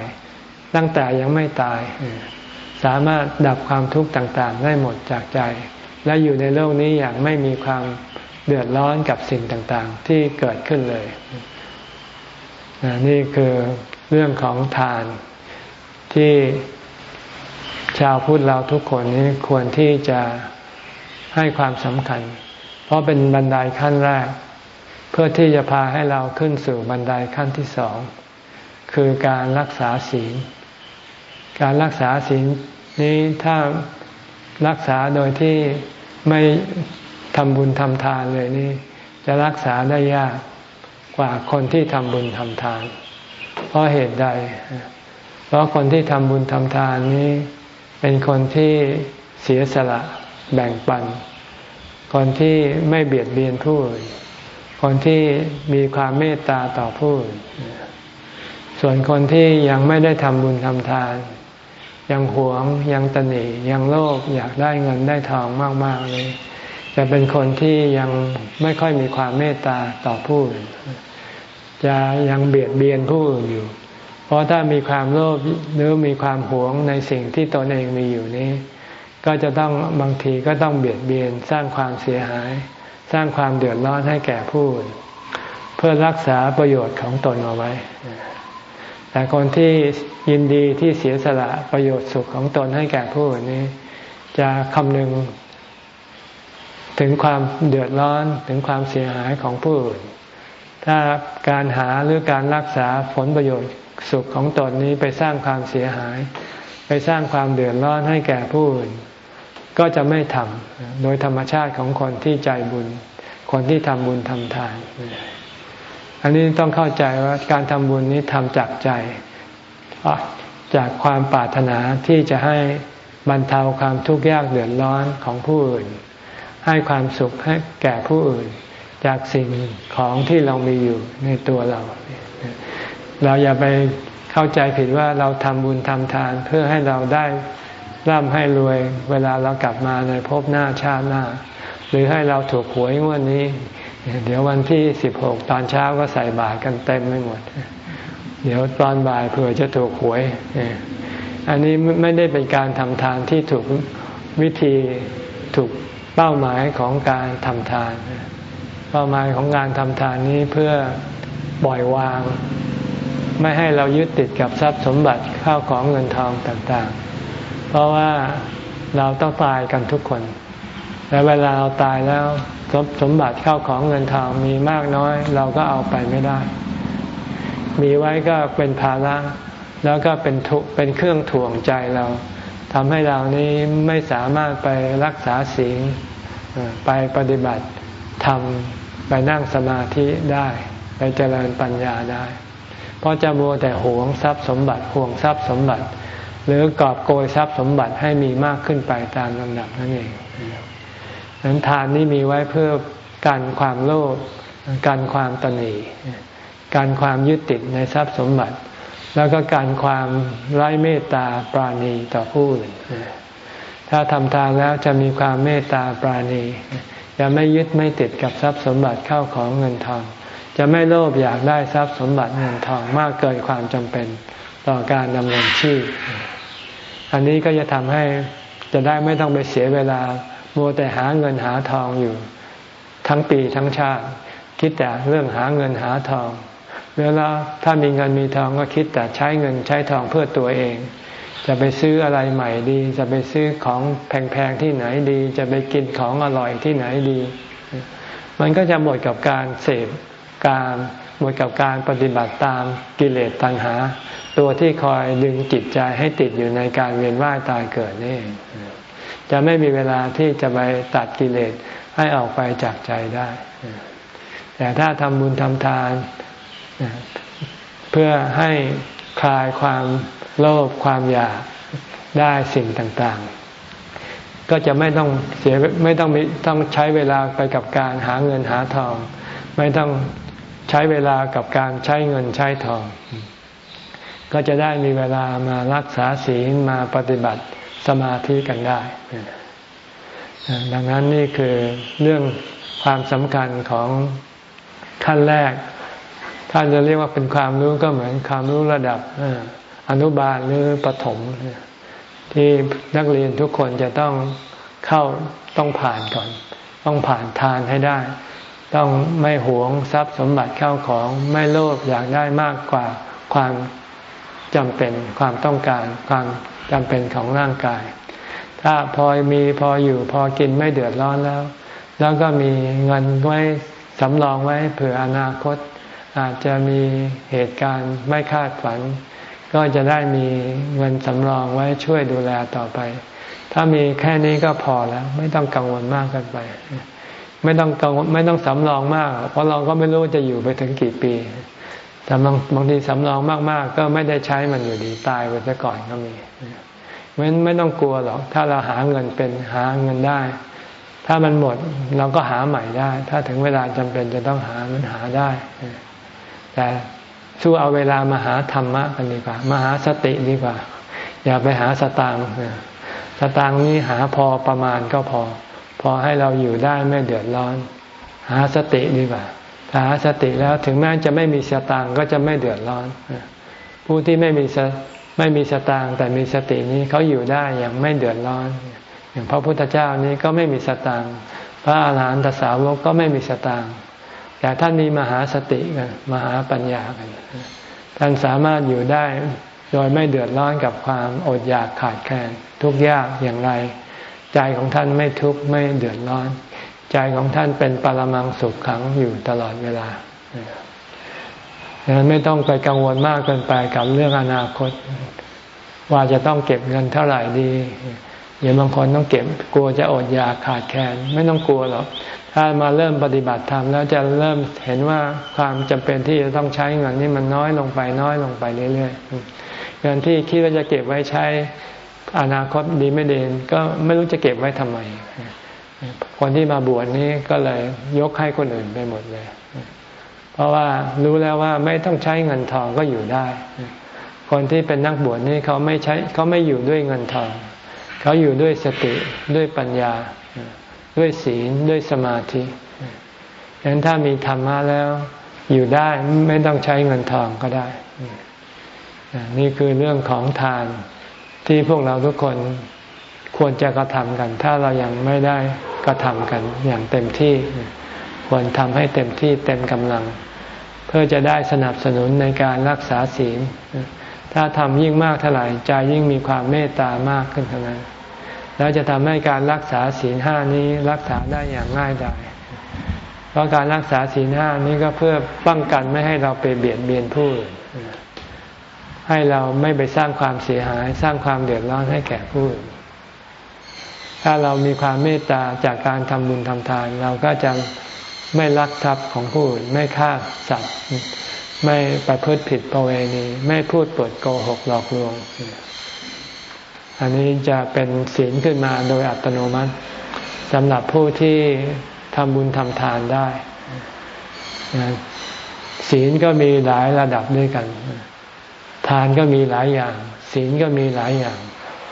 ตั้งแต่ยังไม่ตาย สามารถดับความทุกข์ต่างๆ ได้หมดจากใจ และอยู่ในโลกนี้อย่างไม่มีความเดือดร้อนกับสิ่งต่างๆ ที่เกิดขึ้นเลย นี่คือเรื่องของทานที่ชาวพุทธเราทุกคนนี้ควรที่จะให้ความสำคัญ เพราะเป็นบันไดขั้นแรก เพื่อที่จะพาให้เราขึ้นสู่บันไดขั้นที่สอง คือการรักษาศีล การรักษาศีลนี้ถ้ารักษาโดยที่ไม่ทำบุญทำทานเลยนี่ จะรักษาได้ยากกว่าคนที่ทำบุญทำทาน เพราะเหตุใด เพราะคนที่ทำบุญทำทานนี้ เป็นคนที่เสียสละแบ่งปัน คนที่ไม่เบียดเบียนผู้อื่น คนที่มีความเมตตาต่อผู้อื่น ส่วนคนที่ยังไม่ได้ทำบุญทำทาน ยังหวงยังตนียังโลภอยากได้เงินได้ทองมากๆเลยจะเป็นคนที่ยังไม่ค่อยมีความเมตตาต่อผู้อื่น จะยังเบียดเบียนผู้อื่นอยู่ เพราะถ้ามีความโลภหรือมีความหวงในสิ่งที่ตนเองมีอยู่นี้ ก็จะต้องบางทีก็ต้องเบียดเบียนสร้างความเสียหาย สร้างความเดือดร้อนให้แก่ผู้อื่นเพื่อรักษาประโยชน์ของตนเอาไว้ แต่คนที่ยินดีที่เสียสละประโยชน์สุขของตนให้แก่ผู้อื่นนี้ จะคำนึง ถึงความเดือดร้อนถึงความเสียหายของผู้อื่น ถ้าการหาหรือการรักษาผลประโยชน์สุขของตนนี้ไปสร้างความเสียหาย ไปสร้างความเดือดร้อนให้แก่ผู้อื่น ก็จะไม่ทำโดยธรรมชาติของคนที่ใจบุญ คนที่ทำบุญทำทาน อันนี้ต้องเข้าใจว่าการทำบุญนี้ทำจากใจ จากความปรารถนาที่จะให้บรรเทาความทุกข์ยากเดือดร้อนของผู้อื่น ให้ความสุขให้แก่ผู้อื่น จากสิ่งของที่เรามีอยู่ในตัวเรา เราอย่าไปเข้าใจผิดว่าเราทำบุญทำทานเพื่อให้เราได้ ร่ำให้รวยเวลาเรากลับมาในภพหน้าชาติหน้า หรือให้เราถูกหวยงวดนี้ เดี๋ยววันที่สิบหกตอนเช้าก็ใส่บาตรกันเต็มไม่หมด เดี๋ยวตอนบ่ายเผื่อจะถูกหวย อันนี้ไม่ได้เป็นการทำทานที่ถูกวิธีถูกเป้าหมายของการทำทาน เป้าหมายของการทำทานนี้เพื่อปล่อยวาง ไม่ให้เรายึดติดกับทรัพย์สมบัติข้าวของเงินทองต่างๆ เพราะว่าเราต้องตายกันทุกคน และเวลาเราตายแล้วสมบัติเข้าของเงินทองมีมากน้อย เราก็เอาไปไม่ได้ มีไว้ก็เป็นภาระแล้วก็เป็นทุเป็นเครื่องถ่วงใจเราทำให้เรานี้ไม่สามารถไปรักษาศีลไปปฏิบัติทำไปนั่งสมาธิได้ ไปเจริญปัญญาได้ เพราะจะมัวแต่หวงทรัพย์สมบัติห่วงทรัพย์สมบัติ หรือกอบโกยทรัพย์สมบัติให้มีมากขึ้นไปตามลำดับนั่นเองนั้นทานนี้มีไว้เพื่อการความโลภการความตนีการความยึดติดในทรัพย์สมบัติ แล้วก็การความไร้เมตตาปราณีต่อผู้อื่นถ้าทำทานแล้วจะมีความเมตตาปราณีจะไม่ยึดไม่ติดกับทรัพย์สมบัติเข้าของเงินทอง จะไม่โลภอยากได้ทรัพย์สมบัติเงินทองมากเกินความจำเป็นต่อการดำรงชีพ อันนี้ก็จะทำให้จะได้ไม่ต้องไปเสียเวลา มัวแต่หาเงินหาทองอยู่ ทั้งปีทั้งชาติ คิดแต่เรื่องหาเงินหาทองเวลาถ้ามีเงินมีทองก็คิดแต่ใช้เงินใช้ทองเพื่อตัวเอง จะไปซื้ออะไรใหม่ดี จะไปซื้อของแพงๆที่ไหนดี จะไปกินของอร่อยที่ไหนดี มันก็จะหมดกับการเสพการ หมดกับการปฏิบัติตามกิเลสตัณหา ตัวที่คอยดึงจิตใจให้ติดอยู่ในการเวียนว่ายตายเกิดนี่จะไม่มีเวลาที่จะไปตัดกิเลสให้ออกไปจากใจได้ แต่ถ้าทำบุญทำทาน เพื่อให้คลายความโลภความอยากได้สิ่งต่างๆ ก็จะไม่ต้องเสียไม่ต้องต้องใช้เวลาไปกับการหาเงินหาทอง ไม่ต้อง ใช้เวลากับการใช้เงินใช้ทอง ก็จะได้มีเวลามารักษาศีลมาปฏิบัติสมาธิกันได้ ดังนั้นนี่คือเรื่องความสำคัญของขั้นแรกท่านจะเรียกว่าเป็นความรู้ก็เหมือนความรู้ระดับอนุบาลหรือปถมที่นักเรียนทุกคนจะต้องเข้าต้องผ่านก่อน ต้องผ่านทานให้ได้ ต้องไม่หวงทรัพย์สมบัติเข้าของไม่โลภอยากได้มากกว่าความจำเป็นความต้องการความจำเป็นของร่างกาย ถ้าพอมีพออยู่พอกินไม่เดือดร้อนแล้ว แล้วก็มีเงินไว้สำรองไว้เผื่ออนาคต อาจจะมีเหตุการณ์ไม่คาดฝัน ก็จะได้มีเงินสำรองไว้ช่วยดูแลต่อไป ถ้ามีแค่นี้ก็พอแล้ว ไม่ต้องกังวลมากกันไป ไม่ต้องกังวลไม่ต้องสำรองมาก เพราะเราก็ไม่รู้จะอยู่ไปถึงกี่ปีแต่บางบางทีสำรองมากๆ ก็ไม่ได้ใช้มันอยู่ดีตายไปซะก่อนก็มีไม่ไม่ต้องกลัวหรอกถ้าเราหาเงินเป็นหาเงินได้ ถ้ามันหมดเราก็หาใหม่ได้ ถ้าถึงเวลาจำเป็นจะต้องหามันหาได้แต่สู้เอาเวลามาหาธรรมะกันดีกว่ามาหาสติดีกว่า อย่าไปหาสตางค์สตางค์นี้หาพอประมาณก็พอ อให้เราอยู่ได้ไม่เดือดร้อน หาสติดีกว่าถ้าหาสติแล้วถึงแม้จะไม่มีสตางก็จะไม่เดือดร้อน ผู้ที่ไม่มีไม่มีสตางแต่มีสตินี้เขาอยู่ได้อย่างไม่เดือดร้อน อย่างพระพุทธเจ้านี้ก็ไม่มีสตางพระอาหารหันตสาวกก็ไม่มีสตางแต่ท่านมีมหาสติกันมหาปัญญากันท่านสามารถอยู่ได้โดยไม่เดือดร้อนกับความอดอยากขาดแคลนทุกยากอย่างไร ใจของท่านไม่ทุกข์ไม่เดือดร้อน ใจของท่านเป็นปรมังสุขขังอยู่ตลอดเวลาดังนั้นไม่ต้องไปกังวลมากเกินไปกับเรื่องอนาคต ว่าจะต้องเก็บเงินเท่าไหร่ดีอย่างบางคนต้องเก็บกลัวจะอดอยากขาดแคลนไม่ต้องกลัวหรอกถ้ามาเริ่มปฏิบัติธรรมแล้วจะเริ่มเห็นว่าความจำเป็นที่จะต้องใช้เงินนี่มันน้อยลงไปน้อยลงไปเรื่อยๆเงินที่คิดว่าจะเก็บไว้ใช้ อนาคตดีไม่ดีก็ไม่รู้จะเก็บไว้ทำไม คนที่มาบวชนี้ก็เลยยกให้คนอื่นไปหมดเลย เพราะว่ารู้แล้วว่าไม่ต้องใช้เงินทองก็อยู่ได้ คนที่เป็นนักบวชนี่เขาไม่ใช้เขาไม่อยู่ด้วยเงินทอง เขาอยู่ด้วยสติด้วยปัญญา ด้วยศีลด้วยสมาธิฉะนั้นถ้ามีธรรมะแล้วอยู่ได้ไม่ต้องใช้เงินทองก็ได้ นี่คือเรื่องของทาน ที่พวกเราทุกคนควรจะกระทำกัน ถ้าเรายังไม่ได้กระทำกันอย่างเต็มที่ ควรทำให้เต็มที่เต็มกำลัง เพื่อจะได้สนับสนุนในการรักษาศีล ถ้าทำยิ่งมากเท่าไหร่ใจยิ่งมีความเมตตามากขึ้นเท่านั้นแล้วจะทำให้การรักษาศีลห้านี้รักษาได้อย่างง่ายดายเพราะการรักษาศีลห้านี้ก็เพื่อป้องกันไม่ให้เราไปเบียดเบียนผู้อื่น ให้เราไม่ไปสร้างความเสียหาย สร้างความเดือดร้อนให้แก่ผู้อื่นถ้าเรามีความเมตตาจากการทำบุญทำทาน เราก็จะไม่ลักทรัพย์ของผู้อื่นไม่ฆ่าสัตว์ ไม่ประพฤติผิดประเวณี ไม่พูดปดโกหกหลอกลวง อันนี้จะเป็นศีลขึ้นมาโดยอัตโนมัติสำหรับผู้ที่ทำบุญทำทานได้ ศีลก็มีหลายระดับด้วยกัน ทานก็มีหลายอย่าง ศีลก็มีหลายอย่าง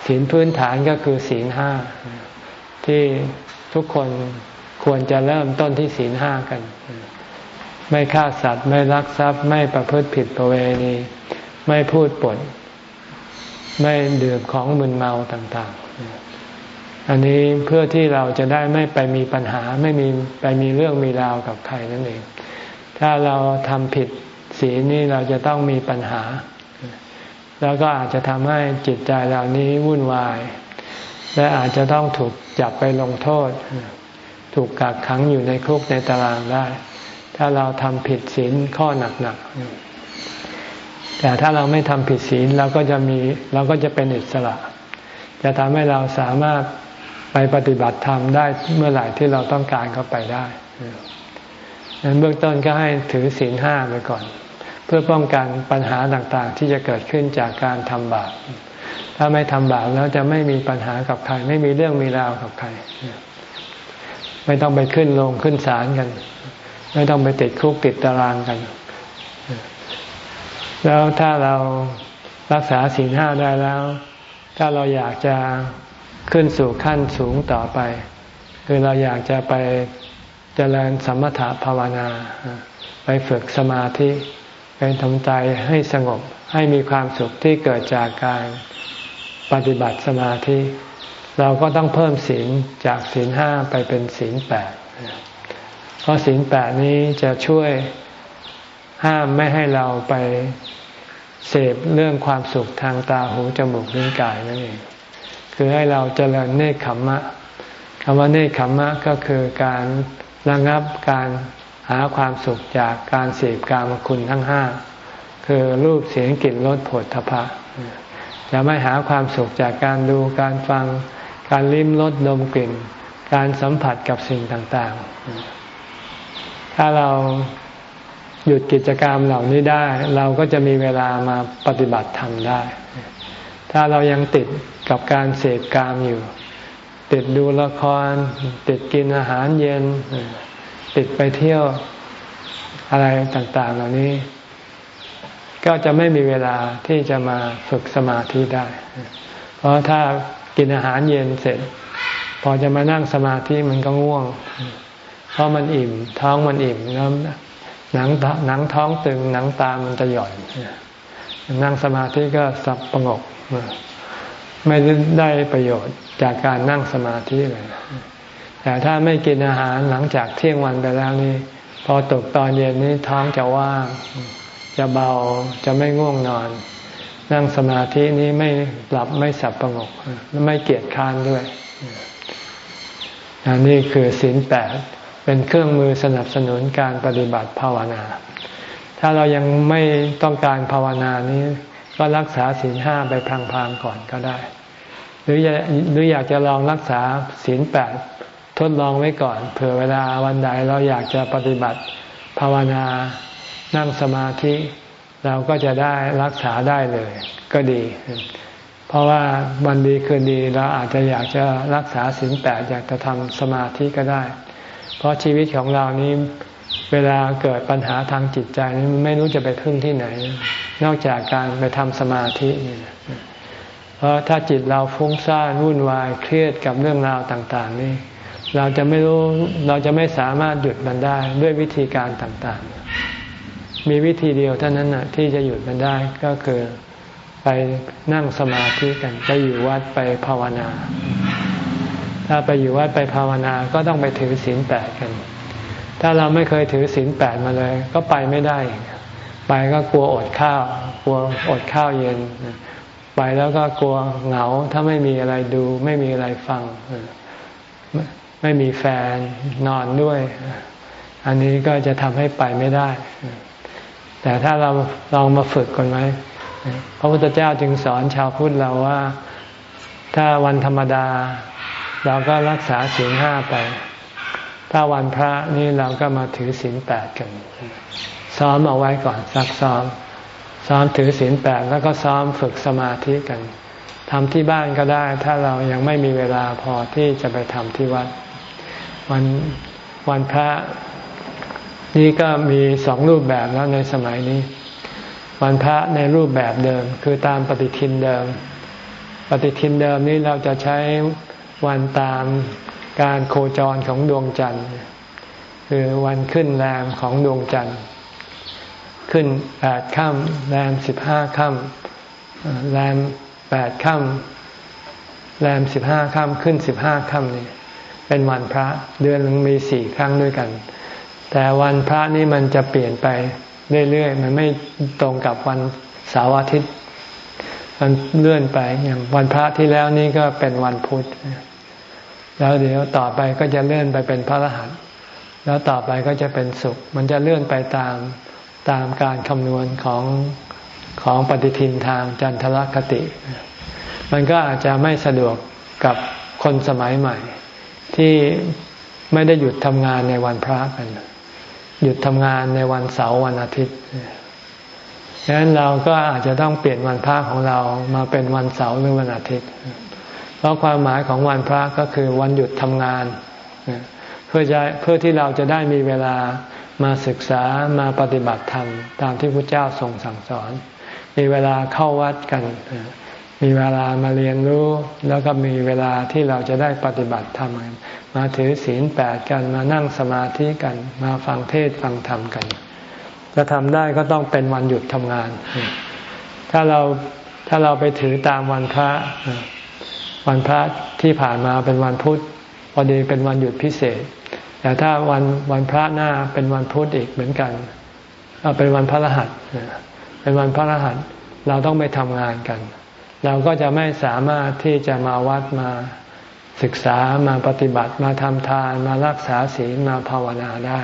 ศีลพื้นฐานก็คือศีลห้าที่ทุกคนควรจะเริ่มต้นที่ศีลห้ากัน ไม่ฆ่าสัตว์ไม่ลักทรัพย์ ไม่ประพฤติผิดประเวณี ไม่พูดปด ไม่ดื่มของมึนเมาต่าง ๆ อันนี้เพื่อที่เราจะได้ไม่ไปมีปัญหาไม่มีไปมีเรื่องมีราวกับใครนั่นเอง ถ้าเราทำผิดศีลนี่เราจะต้องมีปัญหา แล้วก็อาจจะทำให้จิตใจเรานี้วุ่นวาย และอาจจะต้องถูกจับไปลงโทษ ถูกกักขังอยู่ในคุกในตารางได้ ถ้าเราทำผิดศีลข้อหนักๆ แต่ถ้าเราไม่ทำผิดศีลเราก็จะมีเราก็จะเป็นอิสระ จะทำให้เราสามารถไปปฏิบัติธรรมได้เมื่อไหร่ที่เราต้องการก็ไปได้ดังนั้นเบื้องต้นก็ให้ถือศีลห้าไปก่อน เพื่อป้องกันปัญหาต่างๆ ที่จะเกิดขึ้นจากการทำบาปถ้าไม่ทำบาปแล้วจะไม่มีปัญหากับใคร ไม่มีเรื่องมีราวกับใคร ไม่ต้องไปขึ้นลงขึ้นศาลกัน ไม่ต้องไปติดคุกติดตารางกัน แล้วถ้าเรารักษาศีลห้าได้แล้ว ถ้าเราอยากจะขึ้นสู่ขั้นสูงต่อไป คือเราอยากจะไปเจริญสมถะภาวนา ไปฝึกสมาธิ ไปทำใจให้สงบให้มีความสุขที่เกิดจากการปฏิบัติสมาธิ เราก็ต้องเพิ่มศีลจากศีลห้าไปเป็นศีลแปดเพราะศีลแปดนี้จะช่วยห้ามไม่ให้เราไปเสพเรื่องความสุขทางตาหูจมูกลิ้นกายนั่นเองคือให้เราเจริญเนคขมมะคำว่าเนคขมมะก็คือการระงับการ หาความสุขจากการเสพกามคุณทั้งห้าคือรูปเสียงกลิ่นรสผลทพะจะไม่หาความสุขจากการดูการฟังการลิ้มรสดมกลิ่น การสัมผัสกับสิ่งต่างๆ ถ้าเราหยุดกิจกรรมเหล่านี้ได้ เราก็จะมีเวลามาปฏิบัติธรรมได้ ถ้าเรายังติดกับการเสพกามอยู่ ติดดูละคร ติดกินอาหารเย็น ติดไปเที่ยวอะไรต่าง ๆ เหล่านี้ ก็จะไม่มีเวลาที่จะมาฝึกสมาธิได้ เพราะถ้ากินอาหารเย็นเสร็จ พอจะมานั่งสมาธิมันก็ง่วง เพราะมันอิ่ม ท้องมันอิ่มแล้วหนังหนังท้องตึงหนังตามันจะหย่อนนั่งสมาธิก็สับประงก ไม่ได้ประโยชน์จากการนั่งสมาธิเลย แต่ถ้าไม่กินอาหารหลังจากเที่ยงวันไปแล้วนี่พอตกตอนเย็นนี้ท้องจะว่าง จะเบาจะไม่ง่วงนอน นั่งสมาธินี้ไม่หลับไม่สับประงกไม่เกียจค้านด้วยอันนี่คือศีลแปดเป็นเครื่องมือสนับสนุนการปฏิบัติภาวนา ถ้าเรายังไม่ต้องการภาวนานี้ ก็รักษาศีลห้าไปพลางๆก่อนก็ได้ หรือหรืออยากจะลองรักษาศีลแปด ทดลองไว้ก่อน เผื่อเวลาวันใดเราอยากจะปฏิบัติภาวนานั่งสมาธิ เราก็จะได้รักษาได้เลย ก็ดี เพราะว่าวันดีคืนดีเราอาจจะอยากจะรักษาสิ่งแปดอยากจะทำสมาธิก็ได้ เพราะชีวิตของเรานี้เวลาเกิดปัญหาทางจิตใจนี้ไม่รู้จะไปพึ่งที่ไหน นอกจากการไปทำสมาธินี่เพราะถ้าจิตเราฟุ้งซ่านวุ่นวายเครียดกับเรื่องราวต่าง ๆ นี่ เราจะไม่รู้เราจะไม่สามารถหยุดมันได้ด้วยวิธีการต่างๆ มีวิธีเดียวเท่านั้นนะที่จะหยุดมันได้ก็คือไปนั่งสมาธิกันไปอยู่วัดไปภาวนา ถ้าไปอยู่วัดไปภาวนาก็ต้องไปถือศีลแปดกัน ถ้าเราไม่เคยถือศีลแปดมาเลย ก็ไปไม่ได้ ไปก็กลัวอดข้าว กลัวอดข้าวเย็น ไปแล้วก็กลัวเหงาถ้าไม่มีอะไรดู ไม่มีอะไรฟัง ไม่มีแฟนนอนด้วย อันนี้ก็จะทำให้ไปไม่ได้ แต่ถ้าเราลองมาฝึกกันไหมพระพุทธเจ้าจึงสอนชาวพุทธเราว่าถ้าวันธรรมดา เราก็รักษาศีลห้าไป ถ้าวันพระนี่เราก็มาถือศีลแปดกัน ซ้อมเอาไว้ก่อนซักซ้อม ซ้อมถือศีลแปดแล้วก็ซ้อมฝึกสมาธิกันทำที่บ้านก็ได้ ถ้าเรายังไม่มีเวลาพอที่จะไปทำที่วัด วันวันพระนี่ก็มีสองรูปแบบแล้วในสมัยนี้ วันพระในรูปแบบเดิม คือตามปฏิทินเดิม ปฏิทินเดิมนี้เราจะใช้วันตามการโคจรของดวงจันทร์ คือวันขึ้นแรมของดวงจันทร์ ขึ้นแปดค่ำแรมสิบห้าค่ำแรมแปดค่ำแรมสิบห้าค่ำขึ้นสิบห้าค่ำนี่ เป็นวันพระเดือนหนึ่งมีสี่ครั้งด้วยกัน แต่วันพระนี่มันจะเปลี่ยนไปเรื่อยๆ มันไม่ตรงกับวันเสาร์อาทิตย์ มันเลื่อนไปอย่างวันพระที่แล้วนี่ก็เป็นวันพุธ แล้วเดี๋ยวต่อไปก็จะเลื่อนไปเป็นพระรหัส แล้วต่อไปก็จะเป็นศุกร์ มันจะเลื่อนไปตามตามการคำนวณของของปฏิทินทางจันทรคติ มันก็อาจจะไม่สะดวกกับคนสมัยใหม่ ที่ไม่ได้หยุดทำงานในวันพระกัน หยุดทำงานในวันเสาร์วันอาทิตย์ดังนั้นเราก็อาจจะต้องเปลี่ยนวันพระของเรามาเป็นวันเสาร์หรือวันอาทิตย์ เพราะความหมายของวันพระก็คือวันหยุดทำงาน เพื่อจะเพื่อที่เราจะได้มีเวลามาศึกษามาปฏิบัติธรรมตามที่พระเจ้าทรงสั่งสอน มีเวลาเข้าวัดกัน มีเวลามาเรียนรู้ แล้วก็มีเวลาที่เราจะได้ปฏิบัติธรรมกันมาถือศีลแปดกันมานั่งสมาธิกันมาฟังเทศฟังธรรมกัน จะทำได้ก็ต้องเป็นวันหยุดทำงาน ถ้าเราถ้าเราไปถือตามวันพระ วันพระที่ผ่านมาเป็นวันพุธพอดีเป็นวันหยุดพิเศษ แต่ถ้าวันวันพระหน้าเป็นวันพุธอีกเหมือนกันเอาเป็นวันพระรหัสเป็นวันพระรหัสเราต้องไปทำงานกัน เราก็จะไม่สามารถที่จะมาวัดมาศึกษามาปฏิบัติมาทำทานมารักษาศีลมาภาวนาได้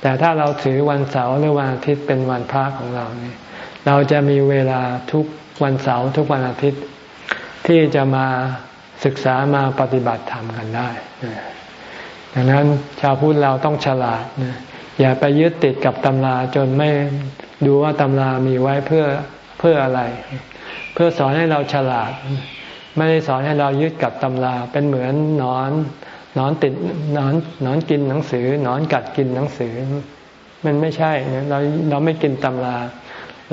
แต่ถ้าเราถือวันเสาร์หรือวันอาทิตย์เป็นวันพระของเราเนี่ยเราจะมีเวลาทุกวันเสาร์ทุกวันอาทิตย์ ที่จะมาศึกษามาปฏิบัติธรรมกันได้ ดังนั้นชาวพุทธเราต้องฉลาดนะอย่าไปยึดติดกับตำราจนไม่ดูว่าตำรามีไว้เพื่อเพื่ออะไร พื่อสอนให้เราฉลาด ไม่ได้สอนให้เรายึดกับตำราเป็นเหมือนนอนนอนติดนอนนอนกินหนังสือนอนกัดกินหนังสือ มันไม่ใช่เราเราไม่กินตำรา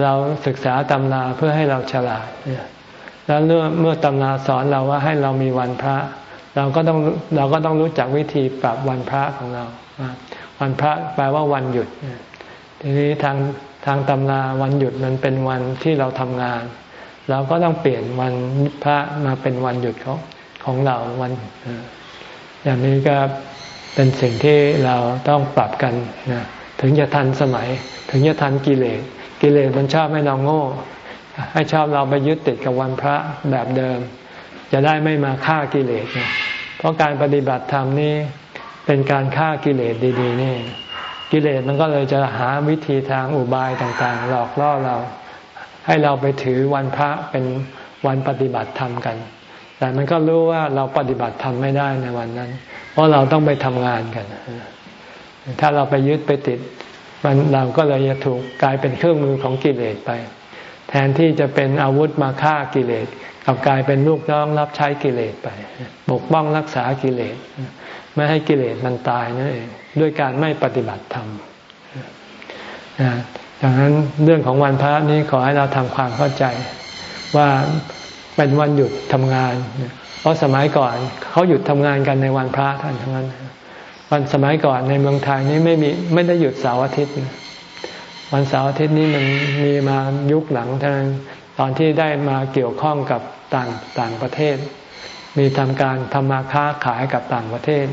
เราศึกษาตำราเพื่อให้เราฉลาดแล้วเมื่อเมื่อตำราสอนเราว่าให้เรามีวันพระ เราก็ต้องเราก็ต้องรู้จักวิธีปรับวันพระของเรา วันพระแปลว่าวันหยุด ทีนี้ทางทางตำราวันหยุดมันเป็นวันที่เราทำงาน เราก็ต้องเปลี่ยนวันพระมาเป็นวันหยุดของของเราวันอย่างนี้ก็เป็นสิ่งที่เราต้องปรับกันนะถึงจะทันสมัย ถึงจะทันกิเลสกิเลสมันชอบให้เราโง่ ให้ชอบเราไปยึดติดกับวันพระแบบเดิม จะได้ไม่มาฆ่ากิเลสเพราะการปฏิบัติธรรมนี่เป็นการฆ่ากิเลสดี ๆ นี่ กิเลสมันก็เลยจะหาวิธีทางอุบายต่างๆ หลอกล่อเรา ให้เราไปถือวันพระเป็นวันปฏิบัติธรรมกัน แต่มันก็รู้ว่าเราปฏิบัติธรรมไม่ได้ในวันนั้น เพราะเราต้องไปทำงานกัน ถ้าเราไปยึดไปติด มันเราก็เลยจะถูกกลายเป็นเครื่องมือของกิเลสไป แทนที่จะเป็นอาวุธมาฆ่ากิเลสกลับกลายเป็นลูกน้องรับใช้กิเลสไปปกป้องรักษากิเลสไม่ให้กิเลสมันตายนั่นเองด้วยการไม่ปฏิบัติธรรม ดังนั้นเรื่องของวันพระนี้ขอให้เราทำความเข้าใจว่าเป็นวันหยุดทำงาน เพราะสมัยก่อนเขาหยุดทำงานกันในวันพระท่านทั้งนั้น วันสมัยก่อนในเมืองไทยนี้ไม่มีไม่ได้หยุดเสาร์อาทิตย์ วันเสาร์อาทิตย์นี้มันมีมายุคหลังท่านตอนที่ได้มาเกี่ยวข้องกับต่างต่างประเทศ มีทำการทำมาค้าขายกับต่างประเทศ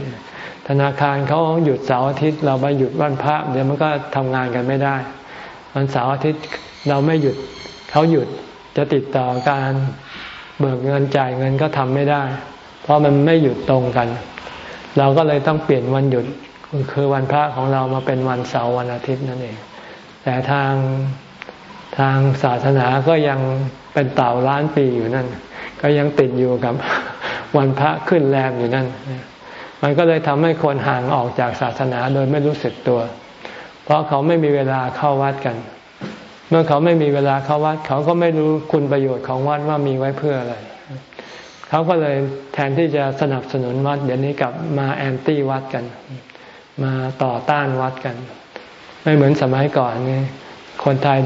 ธนาคารเขาหยุดเสาร์อาทิตย์ เราไปหยุดวันพระเดี๋ยวมันก็ทำงานกันไม่ได้ วันเสาร์อาทิตย์เราไม่หยุดเขาหยุดจะติดต่อการเบิกเงินจ่ายเงินก็ทำไม่ได้ เพราะมันไม่หยุดตรงกัน เราก็เลยต้องเปลี่ยนวันหยุดคือวันพระของเรามาเป็นวันเสาร์วันอาทิตย์นั่นเอง แต่ทางทางศาสนาก็ยังเป็นเต่าล้านปีอยู่นั่น ก็ยังติดอยู่กับวันพระขึ้นแรมอยู่นั่น มันก็เลยทำให้คนห่างออกจากศาสนาโดยไม่รู้สึกตัว เพราะเขาไม่มีเวลาเข้าวัดกัน เมื่อเขาไม่มีเวลาเข้าวัด เขาก็ไม่รู้คุณประโยชน์ของวัดว่ามีไว้เพื่ออะไร เขาก็เลยแทนที่จะสนับสนุนวัด เดี๋ยวนี้กลับมาแอนตี้วัดกัน มาต่อต้านวัดกัน ไม่เหมือนสมัยก่อนนี่คนไทย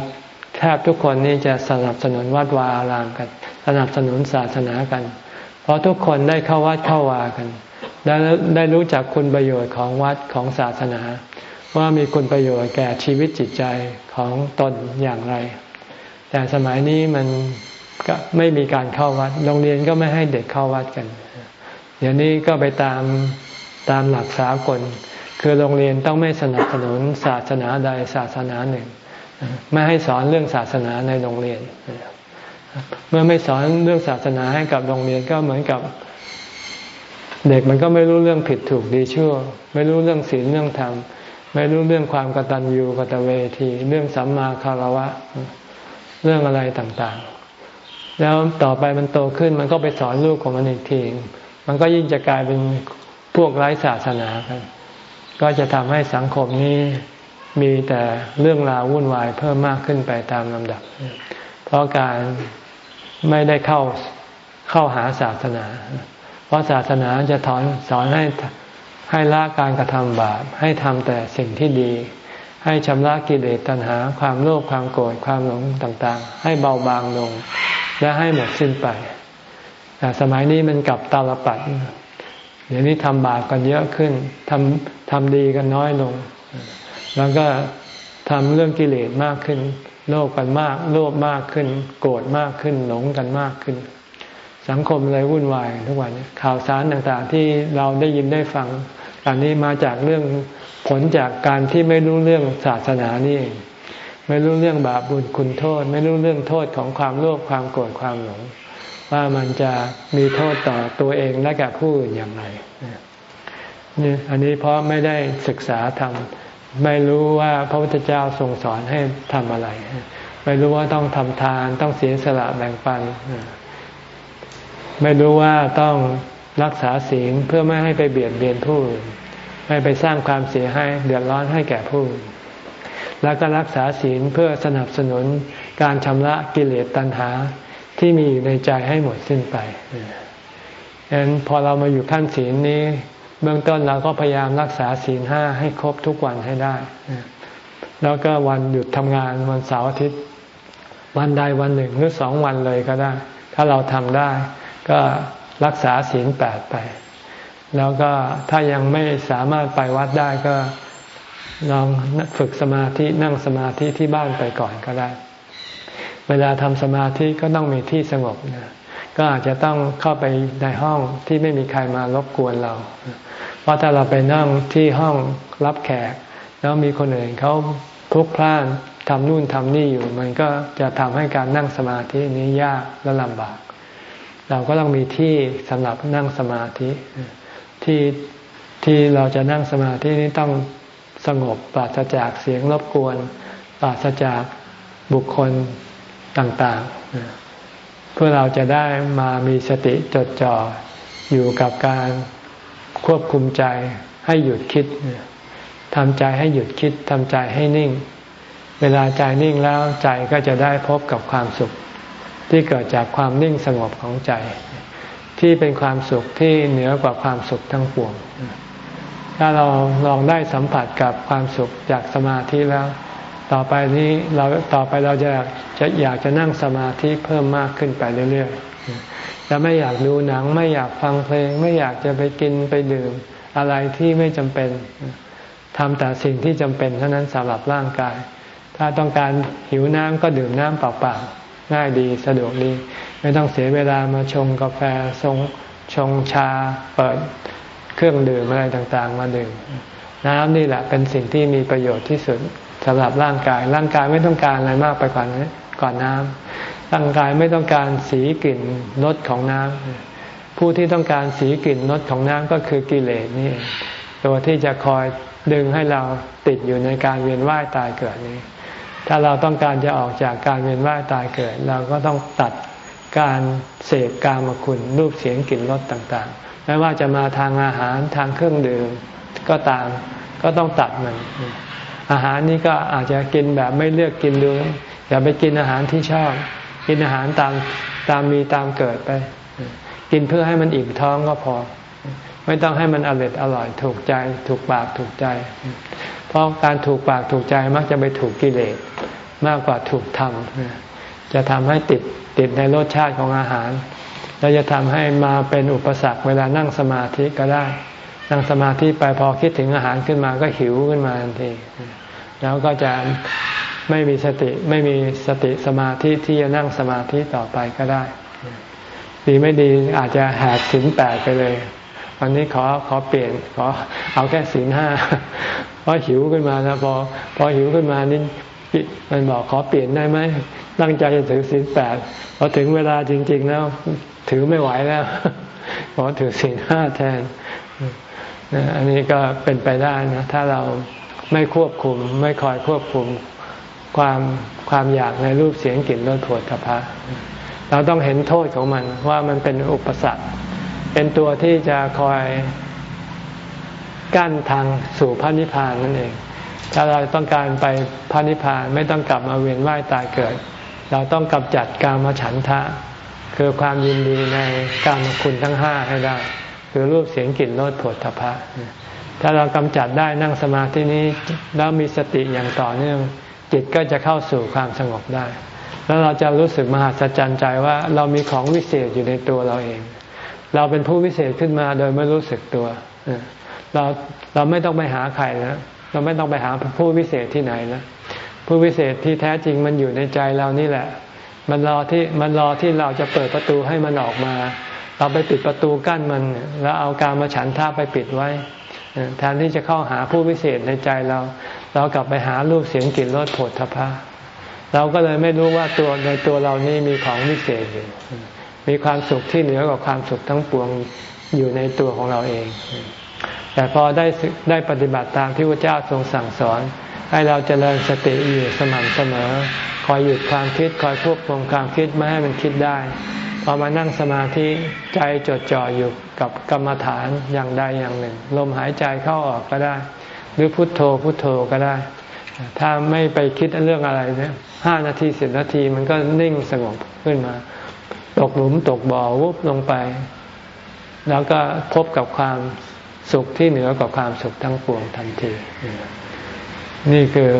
แทบทุกคนนี่จะสนับสนุนวัดวาอารามกัน สนับสนุนศาสนากัน เพราะทุกคนได้เข้าวัดเข้าวากันได้ได้รู้จักคุณประโยชน์ของวัดของศาสนา ว่ามีคุณประโยชน์แก่ชีวิตจิตใจของตนอย่างไร แต่สมัยนี้มันก็ไม่มีการเข้าวัด โรงเรียนก็ไม่ให้เด็กเข้าวัดกัน เดี๋ยวนี้ก็ไปตามตามหลักสากล คือโรงเรียนต้องไม่สนับสนุนศาสนาใดศาสนาหนึ่ง ไม่ให้สอนเรื่องศาสนาในโรงเรียน เมื่อไม่สอนเรื่องศาสนาให้กับโรงเรียนก็เหมือนกับเด็กมันก็ไม่รู้เรื่องผิดถูกดีชั่ว ไม่รู้เรื่องศีลเรื่องธรรม ไม่รู้เรื่องความกตัญญูกตเวที เรื่องสัมมาคารวะ เรื่องอะไรต่างๆ แล้วต่อไปมันโตขึ้นมันก็ไปสอนลูกของมันอีกที มันก็ยิ่งจะกลายเป็นพวกไร้ศาสนาครับก็จะทำให้สังคมนี้มีแต่เรื่องราววุ่นวายเพิ่มมากขึ้นไปตามลำดับ เพราะการไม่ได้เข้าเข้าหาศาสนา เพราะศาสนาจะถอนสอนให้ ให้ละการกระทำบาป ให้ทำแต่สิ่งที่ดี ให้ชำระกิเลสตัณหา ความโลภความโกรธความหลงต่างๆ ให้เบาบางลง และให้หมดสิ้นไป แต่สมัยนี้มันกลับตาลปัด เดี๋ยวนี้ทำบาปกันเยอะขึ้นทำทำดีกันน้อยลง แล้วก็ทำเรื่องกิเลสมากขึ้น โลภกันมาก โลภมากขึ้น โกรธมากขึ้น หลงกันมากขึ้น สังคมเลยวุ่นวายทุกวันข่าวสารต่างๆ ที่เราได้ยินได้ฟังอันนี้มาจากเรื่องผลจากการที่ไม่รู้เรื่องศาสนานี่เองไม่รู้เรื่องบาปบุญคุณโทษ ไม่รู้เรื่องโทษของความโลภความโกรธความหลงว่ามันจะมีโทษต่อตัวเองและแก่ผู้อื่นอย่างไรนี่อันนี้เพราะไม่ได้ศึกษาทำไม่รู้ว่าพระพุทธเจ้าทรงสอนให้ทำอะไร ไม่รู้ว่าต้องทำทานต้องเสียสละแบ่งปัน ไม่รู้ว่าต้องรักษาศีลเพื่อไม่ให้ไปเบียดเบียนผู้อื่นไม่ไปสร้างความเสียให้เดือดร้อนให้แก่ผู้อื่นแล้วก็รักษาศีลเพื่อสนับสนุนการชำระกิเลสตัณหาที่มีอยู่ในใจให้หมดสิ้นไปดังนั้นพอเรามาอยู่ขั้นศีลนี้ เบื้องต้นเราก็พยายามรักษาศีลห้าให้ครบทุกวันให้ได้ แล้วก็วันหยุดทำงานวันเสาร์อาทิตย์ วันใดวันหนึ่งหรือสองวันเลยก็ได้ ถ้าเราทำได้ ก็รักษาศีลแปดไป แล้วก็ถ้ายังไม่สามารถไปวัดได้ก็ลองฝึกสมาธินั่งสมาธิที่บ้านไปก่อนก็ได้ เวลาทำสมาธิก็ต้องมีที่สงบนะก็อาจจะต้องเข้าไปในห้องที่ไม่มีใครมารบกวนเรา เพราะถ้าเราไปนั่งที่ห้องรับแขก แล้วมีคนอื่นเขาพลุกพล่านทำนู่นทำนี่อยู่ มันก็จะทำให้การนั่งสมาธินี้ยากและลำบาก เราก็ต้องมีที่สำหรับนั่งสมาธิที่ที่เราจะนั่งสมาธินี้ต้องสงบปราศจากเสียงรบกวน ปราศจากบุคคลต่างๆ เพื่อเราจะได้มามีสติจดจ่ออยู่กับการควบคุมใจให้หยุดคิดทำใจให้หยุดคิดทำใจให้นิ่ง เวลาใจนิ่งแล้วใจก็จะได้พบกับความสุข ที่เกิดจากความนิ่งสงบของใจ ที่เป็นความสุขที่เหนือกว่าความสุขทั้งปวง ถ้าเราลองได้สัมผัสกับความสุขจากสมาธิแล้ว ต่อไปนี้เราต่อไปเราจะจะอยากจะนั่งสมาธิเพิ่มมากขึ้นไปเรื่อยๆจะไม่อยากดูหนัง ไม่อยากฟังเพลง ไม่อยากจะไปกินไปดื่มอะไรที่ไม่จำเป็นทำแต่สิ่งที่จำเป็นเท่านั้นสำหรับร่างกาย ถ้าต้องการหิวน้ำก็ดื่มน้ำเปล่าๆ ง่ายดีสะดวกดี ไม่ต้องเสียเวลามาชงกาแฟชงชงชาเปิดเครื่องดื่มอะไรต่างๆ มาดื่มน้ำนี่แหละเป็นสิ่งที่มีประโยชน์ที่สุดสำหรับร่างกาย ร่างกายไม่ต้องการอะไรมากไปกว่านี้ก่อนน้ำร่างกายไม่ต้องการสีกลิ่นรสของน้ำผู้ที่ต้องการสีกลิ่นรสของน้ำก็คือกิเลสนี่ตัวที่จะคอยดึงให้เราติดอยู่ในการเวียนว่ายตายเกิดนี้ ถ้าเราต้องการจะออกจากการเวียนว่ายตายเกิด เราก็ต้องตัดการเสพกามคุณรูปเสียงกลิ่นรสต่างๆ ไม่ว่าจะมาทางอาหารทางเครื่องดื่มก็ตามก็ต้องตัดมัน อาหารนี้ก็อาจจะกินแบบไม่เลือกกินดูอย่าไปกินอาหารที่ชอบ กินอาหารตามตามมีตามเกิดไป กินเพื่อให้มันอิ่มท้องก็พอ ไม่ต้องให้มันอร่อยอร่อยถูกใจ ถูกปากถูกใจ เพราะการถูกปากถูกใจมักจะไปถูกกิเลสมากกว่าถูกทำจะทำให้ติดติดในรสชาติของอาหาร แล้วจะทำให้มาเป็นอุปสรรคเวลานั่งสมาธิก็ได้ นั่งสมาธิไปพอคิดถึงอาหารขึ้นมาก็หิวขึ้นมาทันทีแล้วก็จะไม่มีสติไม่มีสติสมาธิที่จะนั่งสมาธิต่อไปก็ได้ ดีไม่ดีอาจจะแหกศีลแปดไปเลย วันนี้ขอขอเปลี่ยนขอเอาแค่ศีลห้าเพราะหิวขึ้นมาแล้วพอพอหิวขึ้นมานี่มันบอกขอเปลี่ยนได้ไหมตั้งใจจะถือศีลแปดพอถึงเวลาจริง ๆ แล้ว ถือไม่ไหวแล้วขอถือศีลห้าแทนอันนี้ก็เป็นไปได้นะถ้าเราไม่ควบคุม ไม่คอยควบคุมความความอยากในรูปเสียงกลิ่นรสผดทพะเราต้องเห็นโทษของมันว่ามันเป็นอุปสรรค เป็นตัวที่จะคอยกั้นทางสู่พระนิพพานนั่นเอง ถ้าเราต้องการไปพระนิพพานไม่ต้องกลับมาเวียนว่ายตายเกิด เราต้องกำจัดกามฉันทะ คือความยินดีในกามคุณทั้งห้าให้ได้ คือรูปเสียงกลิ่นรสผดทพะ ถ้าเรากำจัดได้นั่งสมาธินี้แล้วมีสติอย่างต่อเนื่องจิตก็จะเข้าสู่ความสงบได้ แล้วเราจะรู้สึกมหัศจรรย์ใจว่าเรามีของวิเศษอยู่ในตัวเราเอง เราเป็นผู้วิเศษขึ้นมาโดยไม่รู้สึกตัว เราเราไม่ต้องไปหาใครนะเราไม่ต้องไปหาผู้วิเศษที่ไหนนะผู้วิเศษที่แท้จริงมันอยู่ในใจเรานี่แหละ มันรอที่มันรอที่เราจะเปิดประตูให้มันออกมา เราไปปิดประตูกั้นมัน แล้วเอาการมาฉันท่าไปปิดไว้แทนที่จะเข้าหาผู้วิเศษในใจเรา เรากลับไปหารูปเสียงกลิ่นรสผลทพะเราก็เลยไม่รู้ว่าตัวในตัวเรานี่มีของวิเศษอยู่ มีความสุขที่เหนือกว่าความสุขทั้งปวงอยู่ในตัวของเราเอง แต่พอได้ได้ปฏิบัติตามที่พระเจ้าทรงสั่งสอน ให้เราจเจริญสติอยู่สม่ำเสมอ คอยหยุดความคิดคอยควบคุมความคิดไม่ให้มันคิดได้ พอมานั่งสมาธิใจจดจ่ออยู่กับกรรมฐานอย่างใดอย่างหนึ่ง ลมหายใจเข้าออกก็ได้ หรือพุทโธพุทโธก็ได้ ถ้าไม่ไปคิดเรื่องอะไรเนี่ยห้านาทีสิบนาทีมันก็นิ่งสงบขึ้นมา ตกหลุมตกบ่อวุบลงไป แล้วก็พบกับความสุขที่เหนือกว่าความสุขทั้งปวงทันที นี่คือ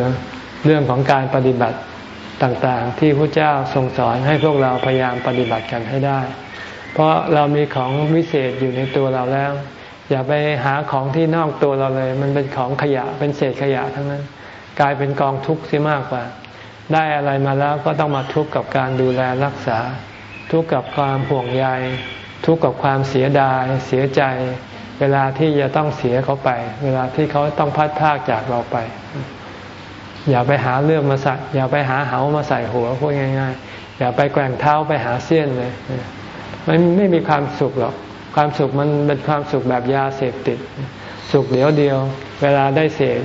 เรื่องของการปฏิบัติต่างๆ ที่พระเจ้าทรงสอนให้พวกเราพยายามปฏิบัติกันให้ได้ เพราะเรามีของวิเศษอยู่ในตัวเราแล้ว อย่าไปหาของที่นอกตัวเราเลย มันเป็นของขยะเป็นเศษขยะทั้งนั้น กลายเป็นกองทุกข์เสียมากกว่า ได้อะไรมาแล้วก็ต้องมาทุกข์กับการดูแลรักษา ทุกข์กับความห่วงใย ทุกข์กับความเสียดาย เสียใจ เวลาที่จะต้องเสียเขาไป เวลาที่เขาต้องพัดพากจากเราไป อย่าไปหาเรื่องมาใส่อย่าไปหาเหามาใส่หัวพูดง่าย ๆ อย่าไปแกว่งเท้าไปหาเสี้ยนเลยมันไม่มีความสุขหรอก ความสุขมันเป็นความสุขแบบยาเสพติด สุขเดียวเดียว เวลาได้เสพ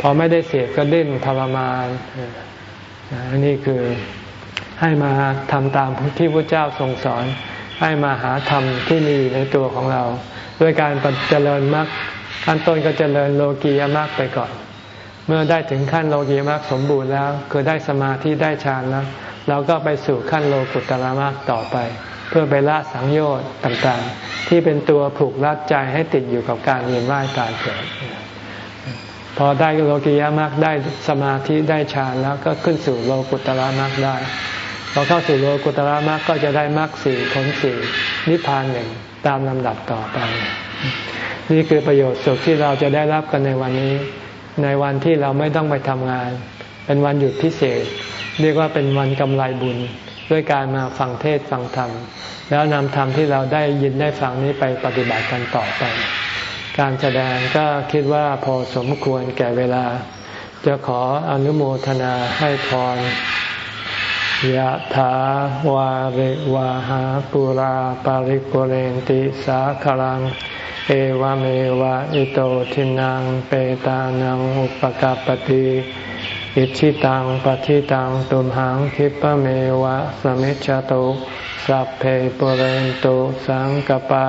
พอไม่ได้เสพก็ดิ้นทรมานอันนี้คือ ให้มาทำตามที่พระเจ้าทรงสอน ให้มาหาธรรมที่มีในตัวของเรา ด้วยการเจริญมรรคขั้นต้นก็เจริญโลกียมรรคไปก่อน เมื่อได้ถึงขั้นโลกียมรรคสมบูรณ์แล้ว คือได้สมาธิได้ฌานแล้วเราก็ไปสู่ขั้นโลกุตตรมรรคต่อไป เพื่อไปละสังโยชน์ต่างๆ ที่เป็นตัวผูกรัดใจให้ติดอยู่กับการเวียนว่ายตายเกิดพอได้โลกิยามรรคได้สมาธิได้ฌานแล้วก็ขึ้นสู่โลกุตรมรรคได้ พอเข้าสู่โลกุตระมรรคก็จะได้มรรคสี่ผลสี่นิพพานหนึ่งตามลำดับต่อไป นี่คือประโยชน์สุขที่เราจะได้รับกันในวันนี้ ในวันที่เราไม่ต้องไปทำงาน เป็นวันหยุดพิเศษ เรียกว่าเป็นวันกำไรบุญ ด้วยการมาฟังเทศฟังธรรม แล้วนำธรรมที่เราได้ยินได้ฟังนี้ไปปฏิบัติกันต่อไป การแสดงก็คิดว่าพอสมควรแก่เวลา จะขออนุโมทนาให้พร ยะถาวาริวาหาปุราปาริกุเรนติสาคลัง เอวเมวะอิโตทินังเปตานังอุปกาปติอิชิตังปฏิตังตุมหังคิปะเมวะสมิจจตุสัพเพปเรนตุสังกปา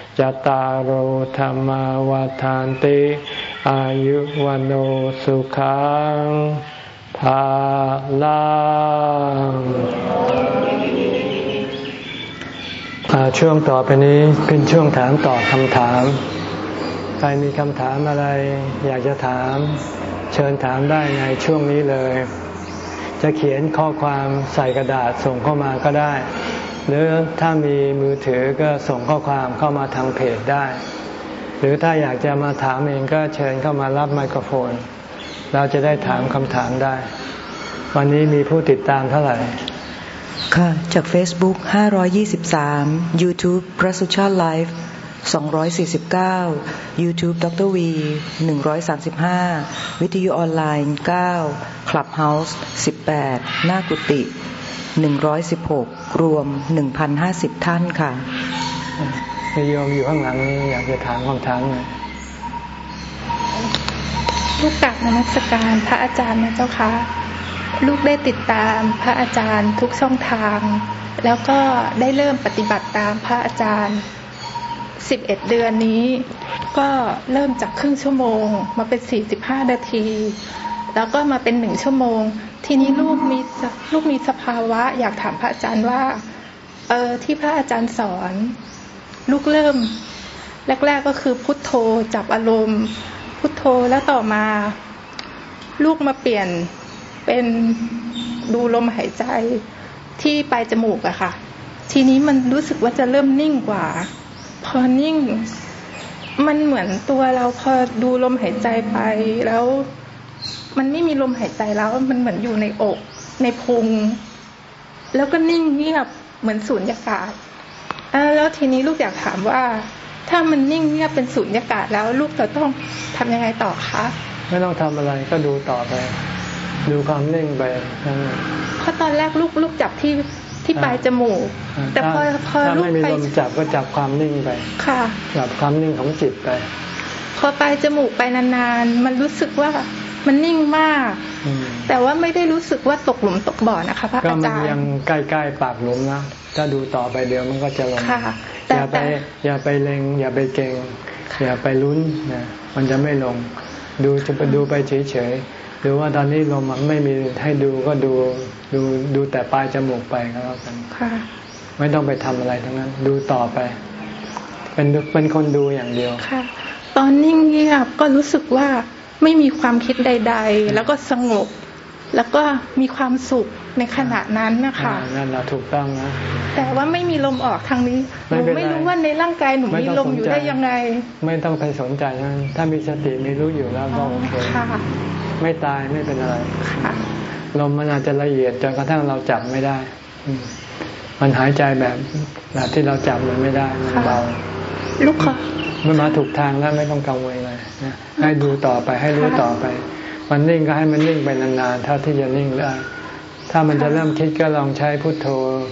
จตารโหธรรมวาทานติ อายุวันโอสุขังภาลังช่วงต่อไปนี้เป็นช่วงถามตอบคำถาม ใครมีคำถามอะไร อยากจะถาม เชิญถามได้ในช่วงนี้เลย จะเขียนข้อความใส่กระดาษส่งเข้ามาก็ได้ หรือถ้ามีมือถือก็ส่งข้อความเข้ามาทางเพจได้ หรือถ้าอยากจะมาถามเองก็เชิญเข้ามารับไมโครโฟน เราจะได้ถามคำถามได้ วันนี้มีผู้ติดตามเท่าไหร่ ค่ะ จาก Facebook 523 YouTube พระสุชาติไลฟ์249 YouTube ดร V 135 วิทยุออนไลน์ 9 Clubhouse 18 หน้ากุฏิ 116 รวม 1,050 ท่านค่ะโยมอยู่ข้างหลังนี้อยากจะถามคำถามหน่อยลูกกลับนมัสการพระอาจารย์นะเจ้าคะลูกได้ติดตามพระอาจารย์ทุกช่องทาง แล้วก็ได้เริ่มปฏิบัติตามพระอาจารย์สิบเอ็ดเดือนนี้ ก็เริ่มจากครึ่งชั่วโมงมาเป็นสี่สิบห้านาที แล้วก็มาเป็นหนึ่งชั่วโมง ทีนี้ลูกมีลูกมีสภาวะ อยากถามพระอาจารย์ว่าเออที่พระอาจารย์สอน ลูกเริ่ม แรก ๆก็คือพุทโธจับอารมณ์ พุทโธแล้วต่อมา ลูกมาเปลี่ยนเป็นดูลมหายใจที่ปลายจมูกอะค่ะ ทีนี้มันรู้สึกว่าจะเริ่มนิ่งกว่า พอนิ่ง มันเหมือนตัวเราพอดูลมหายใจไปแล้ว มันไม่มีลมหายใจแล้ว มันเหมือนอยู่ในอก ในพุง แล้วก็นิ่งเงียบเหมือนสูญญากาศแล้วทีนี้ลูกอยากถามว่า ถ้ามันนิ่งเงียบเป็นสูญญากาศแล้วลูกจะต้องทำยังไงต่อคะไม่ต้องทำอะไรก็ดูต่อไป ดูความนิ่งไปเพราะตอนแรกลูกลูกจับที่ที่ปลายจมูก แต่พอพอลูกไปจับก็จับความนิ่งไป ค่ะ จับความนิ่งของจิตไป พอปลายจมูกไปนานๆ มันรู้สึกว่า มันนิ่งมาก แต่ว่าไม่ได้รู้สึกว่าตกหลุมตกบ่อนะคะพระอาจารย์ก็มันยังใกล้ๆปากหลุมนะถ้าดูต่อไปเดี๋ยวมันก็จะลงอย่าไปอย่าไปเล็งอย่าไปเก่งอย่าไปลุ้นนะมันจะไม่ลง ดูจะไปดูไปเฉยหรือว่าตอนนี้ลมมันไม่มีให้ดูก็ดูดูดูแต่ปลายจมูกไปก็แล้วกันค่ะไม่ต้องไปทำอะไรทั้งนั้น ดูต่อไป เป็นเป็นคนดูอย่างเดียวค่ะ ตอนนิ่งเงียบก็รู้สึกว่า ไม่มีความคิดใด ๆ แล้วก็สงบ แล้วก็มีความสุขในขณะนั้นนะคะนั่นแหละถูกต้องนะ แต่ว่าไม่มีลมออกทางนี้หนูไม่รู้ว่าในร่างกายหนูมีลมอยู่ได้ยังไง ไม่ต้องไปสนใจนะถ้ามีสติมีรู้อยู่แล้วก็โอเคไม่ตายไม่เป็นอะไรลมมันอาจจะละเอียดจนกระทั่งเราจับไม่ได้ มันหายใจแบบแบบที่เราจับมันไม่ได้มันเบาลูกค่ะมันมาถูกทางแล้วไม่ต้องกังวลเลยนะ ให้ดูต่อไปให้รู้ต่อไป มันนิ่งก็ให้มันนิ่งไปนานๆเท่าที่จะนิ่งได้ถ้ามันจะเริ่มคิดก็ลองใช้พุทโธ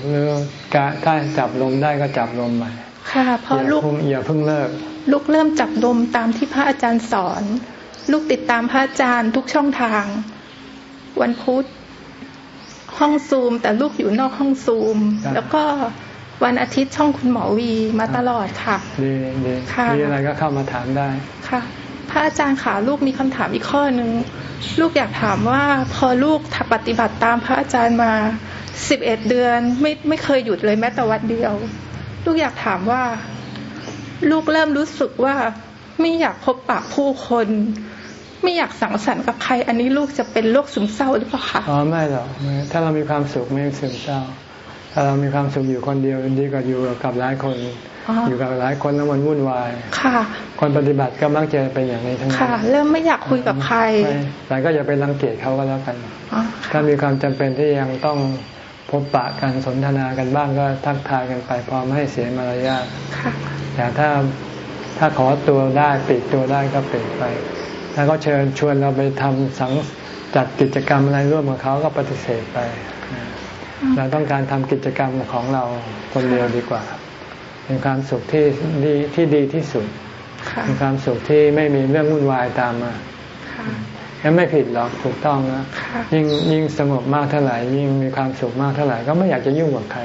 หรือการถ้าจับลมได้ก็จับลมใหม่ค่ะพอลูกอย่าเพิ่งเลิก ลูกเริ่มจับลมตามที่พระอาจารย์สอน ลูกติดตามพระอาจารย์ทุกช่องทาง วันพุธห้องซูม แต่ลูกอยู่นอกห้องซูม แล้วก็วันอาทิตย์ช่องคุณหมอวีมาตลอดค่ะดีดีค่ะมีอะไรก็เข้ามาถามได้ค่ะ พระอาจารย์ขาลูกมีคำถามอีกข้อหนึ่งลูกอยากถามว่าพอลูกปฏิบัติตามพระอาจารย์มาสิบเอ็ดเดือนไม่ไม่เคยหยุดเลยแม้แต่วันเดียว ลูกอยากถามว่า ลูกเริ่มรู้สึกว่าไม่อยากพบปะผู้คน ไม่อยากสังสรรค์กับใคร อันนี้ลูกจะเป็นโรคซึมเศร้าหรือเปล่าคะอ๋อไม่หรอกถ้าเรามีความสุขไม่ซึมเศร้า ถ้าเรามีความสุขอยู่คนเดียวดีกว่าอยู่กับหลายคน อยู่กับหลายคนแล้วมันวุ่นวาย ค่ะ คนปฏิบัติก็มักจะเป็นอย่างนี้ทั้งนั้นค่ะ เริ่มไม่อยากคุยกับใคร แต่ก็อย่าไปรังเกียจเขาก็แล้วกัน ถ้ามีความจำเป็นที่ยังต้องพบปะกันสนทนากันบ้างก็ทักทายกันไปพอไม่ให้เสียมารยาทแต่ถ้าถ้าขอตัวได้ปิดตัวได้ก็ปิดไป ถ้าเขาเชิญชวนเราไปทำสังจัดกิจกรรมอะไรร่วมกับเขาก็ปฏิเสธไป เราต้องการทำกิจกรรมของเราคนเดียวดีกว่า เป็นความสุขที่ดีที่ดีที่สุดเป็นความสุขที่ไม่มีเรื่องวุ่นวายตามมาแล้วไม่ผิดหรอกถูกต้องนะยิ่งยิ่งสงบมากเท่าไหร่ยิ่งมีความสุขมากเท่าไหร่ก็ไม่อยากจะยุ่งกับใคร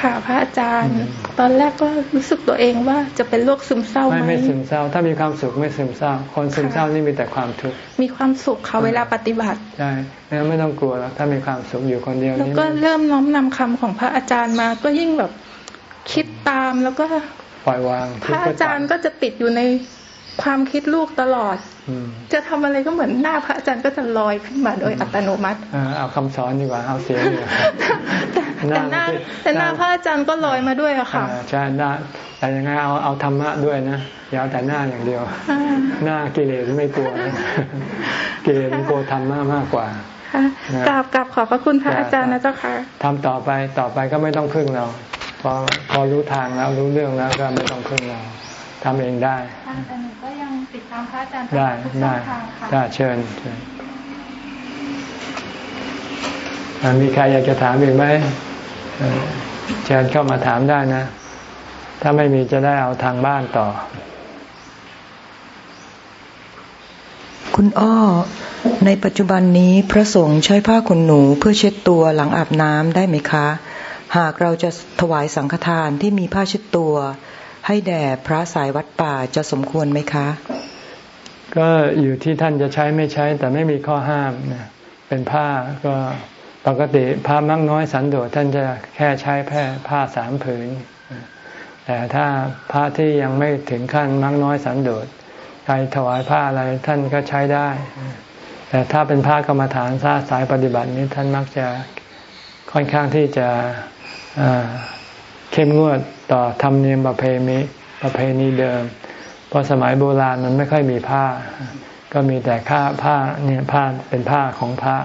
ค่ะพระอาจารย์ ตอนแรกก็รู้สึกตัวเองว่าจะเป็นโรคซึมเศร้าไหมไม่ไม่ซึมเศร้า ถ้ามีความสุขไม่ซึมเศร้า คนซึมเศร้านี่มีแต่ความทุกข์มีความสุขค่ะเวลาปฏิบัติใช่แล้วไม่ต้องกลัวแล้วถ้ามีความสุขอยู่คนเดียวแล้วก็เริ่มน้อมนำคำของพระอาจารย์มา ก็ยิ่งแบบคิดตามแล้วก็ปล่อยวาง พระอาจารย์ก็จะติดอยู่ใน ความคิดลูกตลอดจะทำอะไรก็เหมือนหน้าพระอาจารย์ก็จะลอยขึ้นมาโดยอัตโนมัติเอาคำสอนดีกว่าเอาเสียงดีกว่าแต่หน้าแต่หน้าพระอาจารย์ก็ลอยมาด้วยอะค่ะใช่หน้าแต่ยังไงเอาเอาธรรมะด้วยนะอย่าเอาแต่หน้าอย่างเดียว หน้ากิเลสไม่กลัวกิเลสกลัวธรรมะมากกว่ากราบกราบขอบพระคุณพระอาจารย์นะเจ้าค่ะทำต่อไปต่อไปก็ไม่ต้องพึ่งเราพอพอรู้ทางแล้วรู้เรื่องแล้วก็ไม่ต้องพึ่งเราทำเองได้ แต่หนูก็ยังติดตามพระอาจารย์ได้ได้ได้เชิญมีใครอยากจะถามอีกไหมเชิญเข้ามาถามได้นะ ถ้าไม่มีจะได้เอาทางบ้านต่อ คุณอ้อ ในปัจจุบันนี้พระสงฆ์ใช้ผ้าขนหนูเพื่อเช็ดตัวหลังอาบน้ำได้ไหมคะ หากเราจะถวายสังฆทานที่มีผ้าเช็ดตัว ให้แด่พระสายวัดป่าจะสมควรไหมคะ ก็อยู่ที่ท่านจะใช้ไม่ใช้ แต่ไม่มีข้อห้ามนะเป็นผ้าก็ปกติผ้ามักน้อยสันโดษท่านจะแค่ใช้แค่ผ้าสามผืน แต่ถ้าผ้าที่ยังไม่ถึงขั้นมักน้อยสันโดษใครถวายผ้าอะไรท่านก็ใช้ได้ แต่ถ้าเป็นผ้ากรรมฐานซาสายปฏิบัตินี้ท่านมักจะค่อนข้างที่จะเข้มงวดต่อธรรมเนียมประเพณีประเพณีเดิม ราะสมัยโบราณมันไม่ค่อยมีผ้า ก็มีแต่ผ้าผ้าเนี่ยผ้าเป็นผ้าของพระ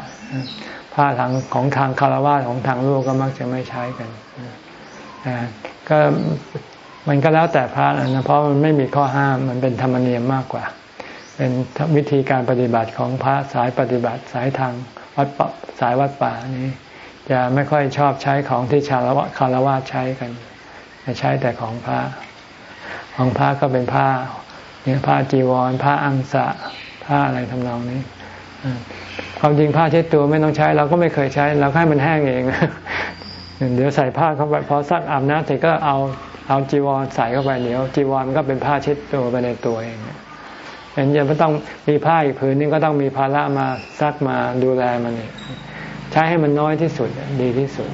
ผ้าทางของทางคารวะของทางโลกก็มักจะไม่ใช้กันก็มันก็แล้วแต่พระนะเพราะมันไม่มีข้อห้ามมันเป็นธรรมเนียมมากกว่า เป็นวิธีการปฏิบัติของพระสายปฏิบัติสายทางวัดสายวัดป่านี้ จะไม่ค่อยชอบใช้ของที่ชาวคารวะใช้กันจะใช้แต่ของพระ ของพระก็เป็นผ้าเนี่ยผ้าจีวร ผ้าอังสะผ้าอะไรทำนองนี้ความจริงผ้าเช็ดตัวไม่ต้องใช้ เราก็ไม่เคยใช้ เราให้มันแห้งเองเดี๋ยวใส่ผ้าเข้าไปพอซักอาบน้ำเสร็จก็เอาเอาจีวรใส่เข้าไปเดี๋ยวจีวรก็เป็นผ้าเช็ดตัวไปในตัวเองเห็นจะไม่ต้องมีผ้าอีกผืนนึงก็ต้องมีภาระมาซักมาดูแลมันใช้ให้มันน้อยที่สุดดีที่สุด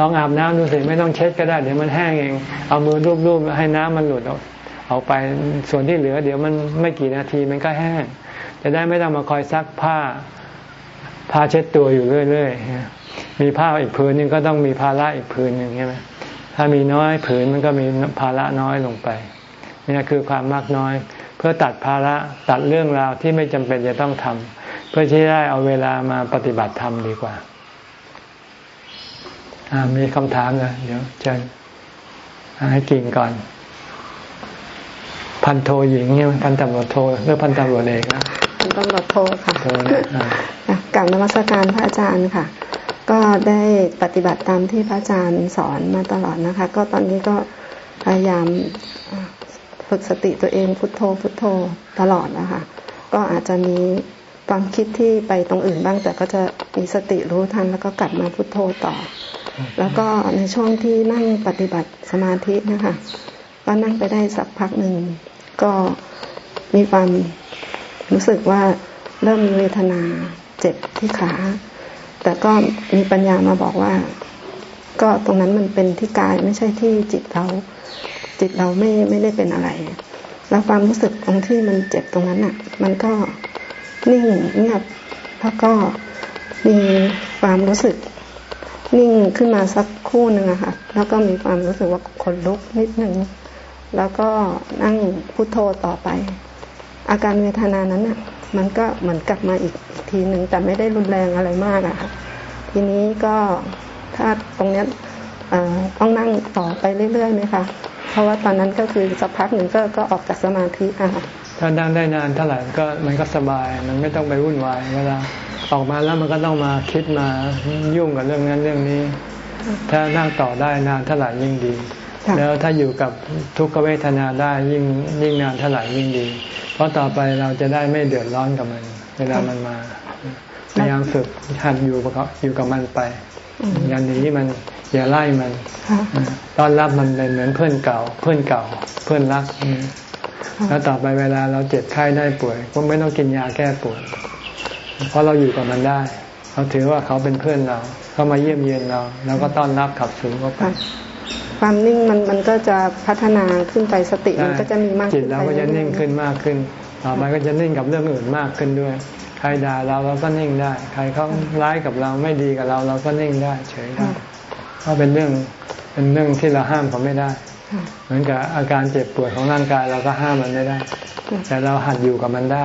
ลองอาบน้ำดูสิไม่ต้องเช็ดก็ได้ เดี๋ยวมันแห้งเอง เอามือรูปๆให้น้ำมันหลุดออกออกไปส่วนที่เหลือ เดี๋ยวมันไม่กี่นาทีมันก็แห้งจะได้ไม่ต้องมาคอยซักผ้าผ้าเช็ดตัวอยู่เรื่อยๆมีผ้าอีกผืนนึงก็ต้องมีภาระอีกผืนหนึ่งใช่ไหมถ้ามีน้อยผืนมันก็มีภาระน้อยลงไปนี่คือความมากน้อย เพื่อตัดภาระตัดเรื่องราวที่ไม่จำเป็นจะต้องทำเพื่อที่ได้เอาเวลามาปฏิบัติธรรมดีกว่า มีคำถามเลยเดี๋ยวเชิญให้กิ่งก่อน พันโทหญิงเนี่ยพันตำรวจโทหรือพันตำรวจเอกนะพันตำรวจโทค่ะโทกับนมัสการพระอาจารย์ค่ะ ก็ได้ปฏิบัติตามที่พระอาจารย์สอนมาตลอดนะคะ ก็ตอนนี้ก็พยายามฝึกสติตัวเองพุทโธพุทโธตลอดนะคะก็อาจจะมีความคิดที่ไปตรงอื่นบ้างแต่ก็จะมีสติรู้ทันแล้วก็กลับมาพุโทโธต่อ แล้วก็ในช่วงที่นั่งปฏิบัติสมาธินะคะก็นั่งไปได้สักพักหนึ่ง ก็มีความรู้สึกว่าเริ่มมีเวทนาเจ็บที่ขา แต่ก็มีปัญญามาบอกว่า ก็ตรงนั้นมันเป็นที่กายไม่ใช่ที่จิตเราจิตเราไม่ไม่ได้เป็นอะไร แล้วความรู้สึกตรงที่มันเจ็บตรงนั้นอะ มันก็นิ่งเงียบแล้วก็มีความรู้สึก นิ่งขึ้นมาสักคู่หนึ่งอะค่ะ แล้วก็มีความรู้สึกว่าขนลุกนิดหนึ่ง แล้วก็นั่งพุโทโธต่อไป อาการเวทนานั้นอะมันก็เหมือนกลับมาอีกทีหนึ่งแต่ไม่ได้รุนแรงอะไรมากอะค่ะ ทีนี้ก็ถ้าตรงเนี้ย ต้องนั่งต่อไปเรื่อยๆไหมคะเพราะว่าตอนนั้นก็คือสักพักหนึ่งก็ก็ออกจากสมาธิอะถ้านั่งได้นานเท่าไหร่ก็มันก็สบายมันไม่ต้องไปวุ่นวายเวลาออกมาแล้วมันก็ต้องมาคิดมายุ่งกับเรื่องนั้นเรื่องนี้ ถ้านั่งต่อได้นานเท่าไหร่ยิ่งดี แล้วถ้าอยู่กับทุกขเวทนาได้ยิ่งยิ่งนานเท่าไหร่ยิ่งดี เพราะต่อไปเราจะได้ไม่เดือดร้อนกับมัน เวลามันมาพยายามฝึกหัดอยู่กับอยู่กับมันไป อย่าหนีมัน อย่าไล่มันต้อนรับมันเป็นเหมือนเพื่อนเก่า เพื่อนเก่า เพื่อนรักแล้วต่อไปเวลาเราเจ็บไข้ได้ป่วย ก็ไม่ต้องกินยาแก้ปวดเพราะเราอยู่กับมันได้ เราถือว่าเขาเป็นเพื่อนเรา เขามาเยี่ยมเยียนเราเราก็ต้อนรับขับสูงเข้าไปความนิ่งมันมันก็จะพัฒนาขึ้นไปสติมันก็จะมีมากจิตเราก็จะนิ่งขึ้นมากขึ้น ต่อไปก็จะนิ่งกับเรื่องอื่นมากขึ้นด้วย ใครด่าเราเราก็นิ่งได้ ใครเขาร้ายกับเราไม่ดีกับเราเราก็นิ่งได้เฉยได้ เพราะเป็นเรื่องเป็นเรื่องที่เราห้ามเขาไม่ได้ เหมือนกับอาการเจ็บปวดของร่างกายเราก็ห้ามมันไม่ได้ แต่เราหัดอยู่กับมันได้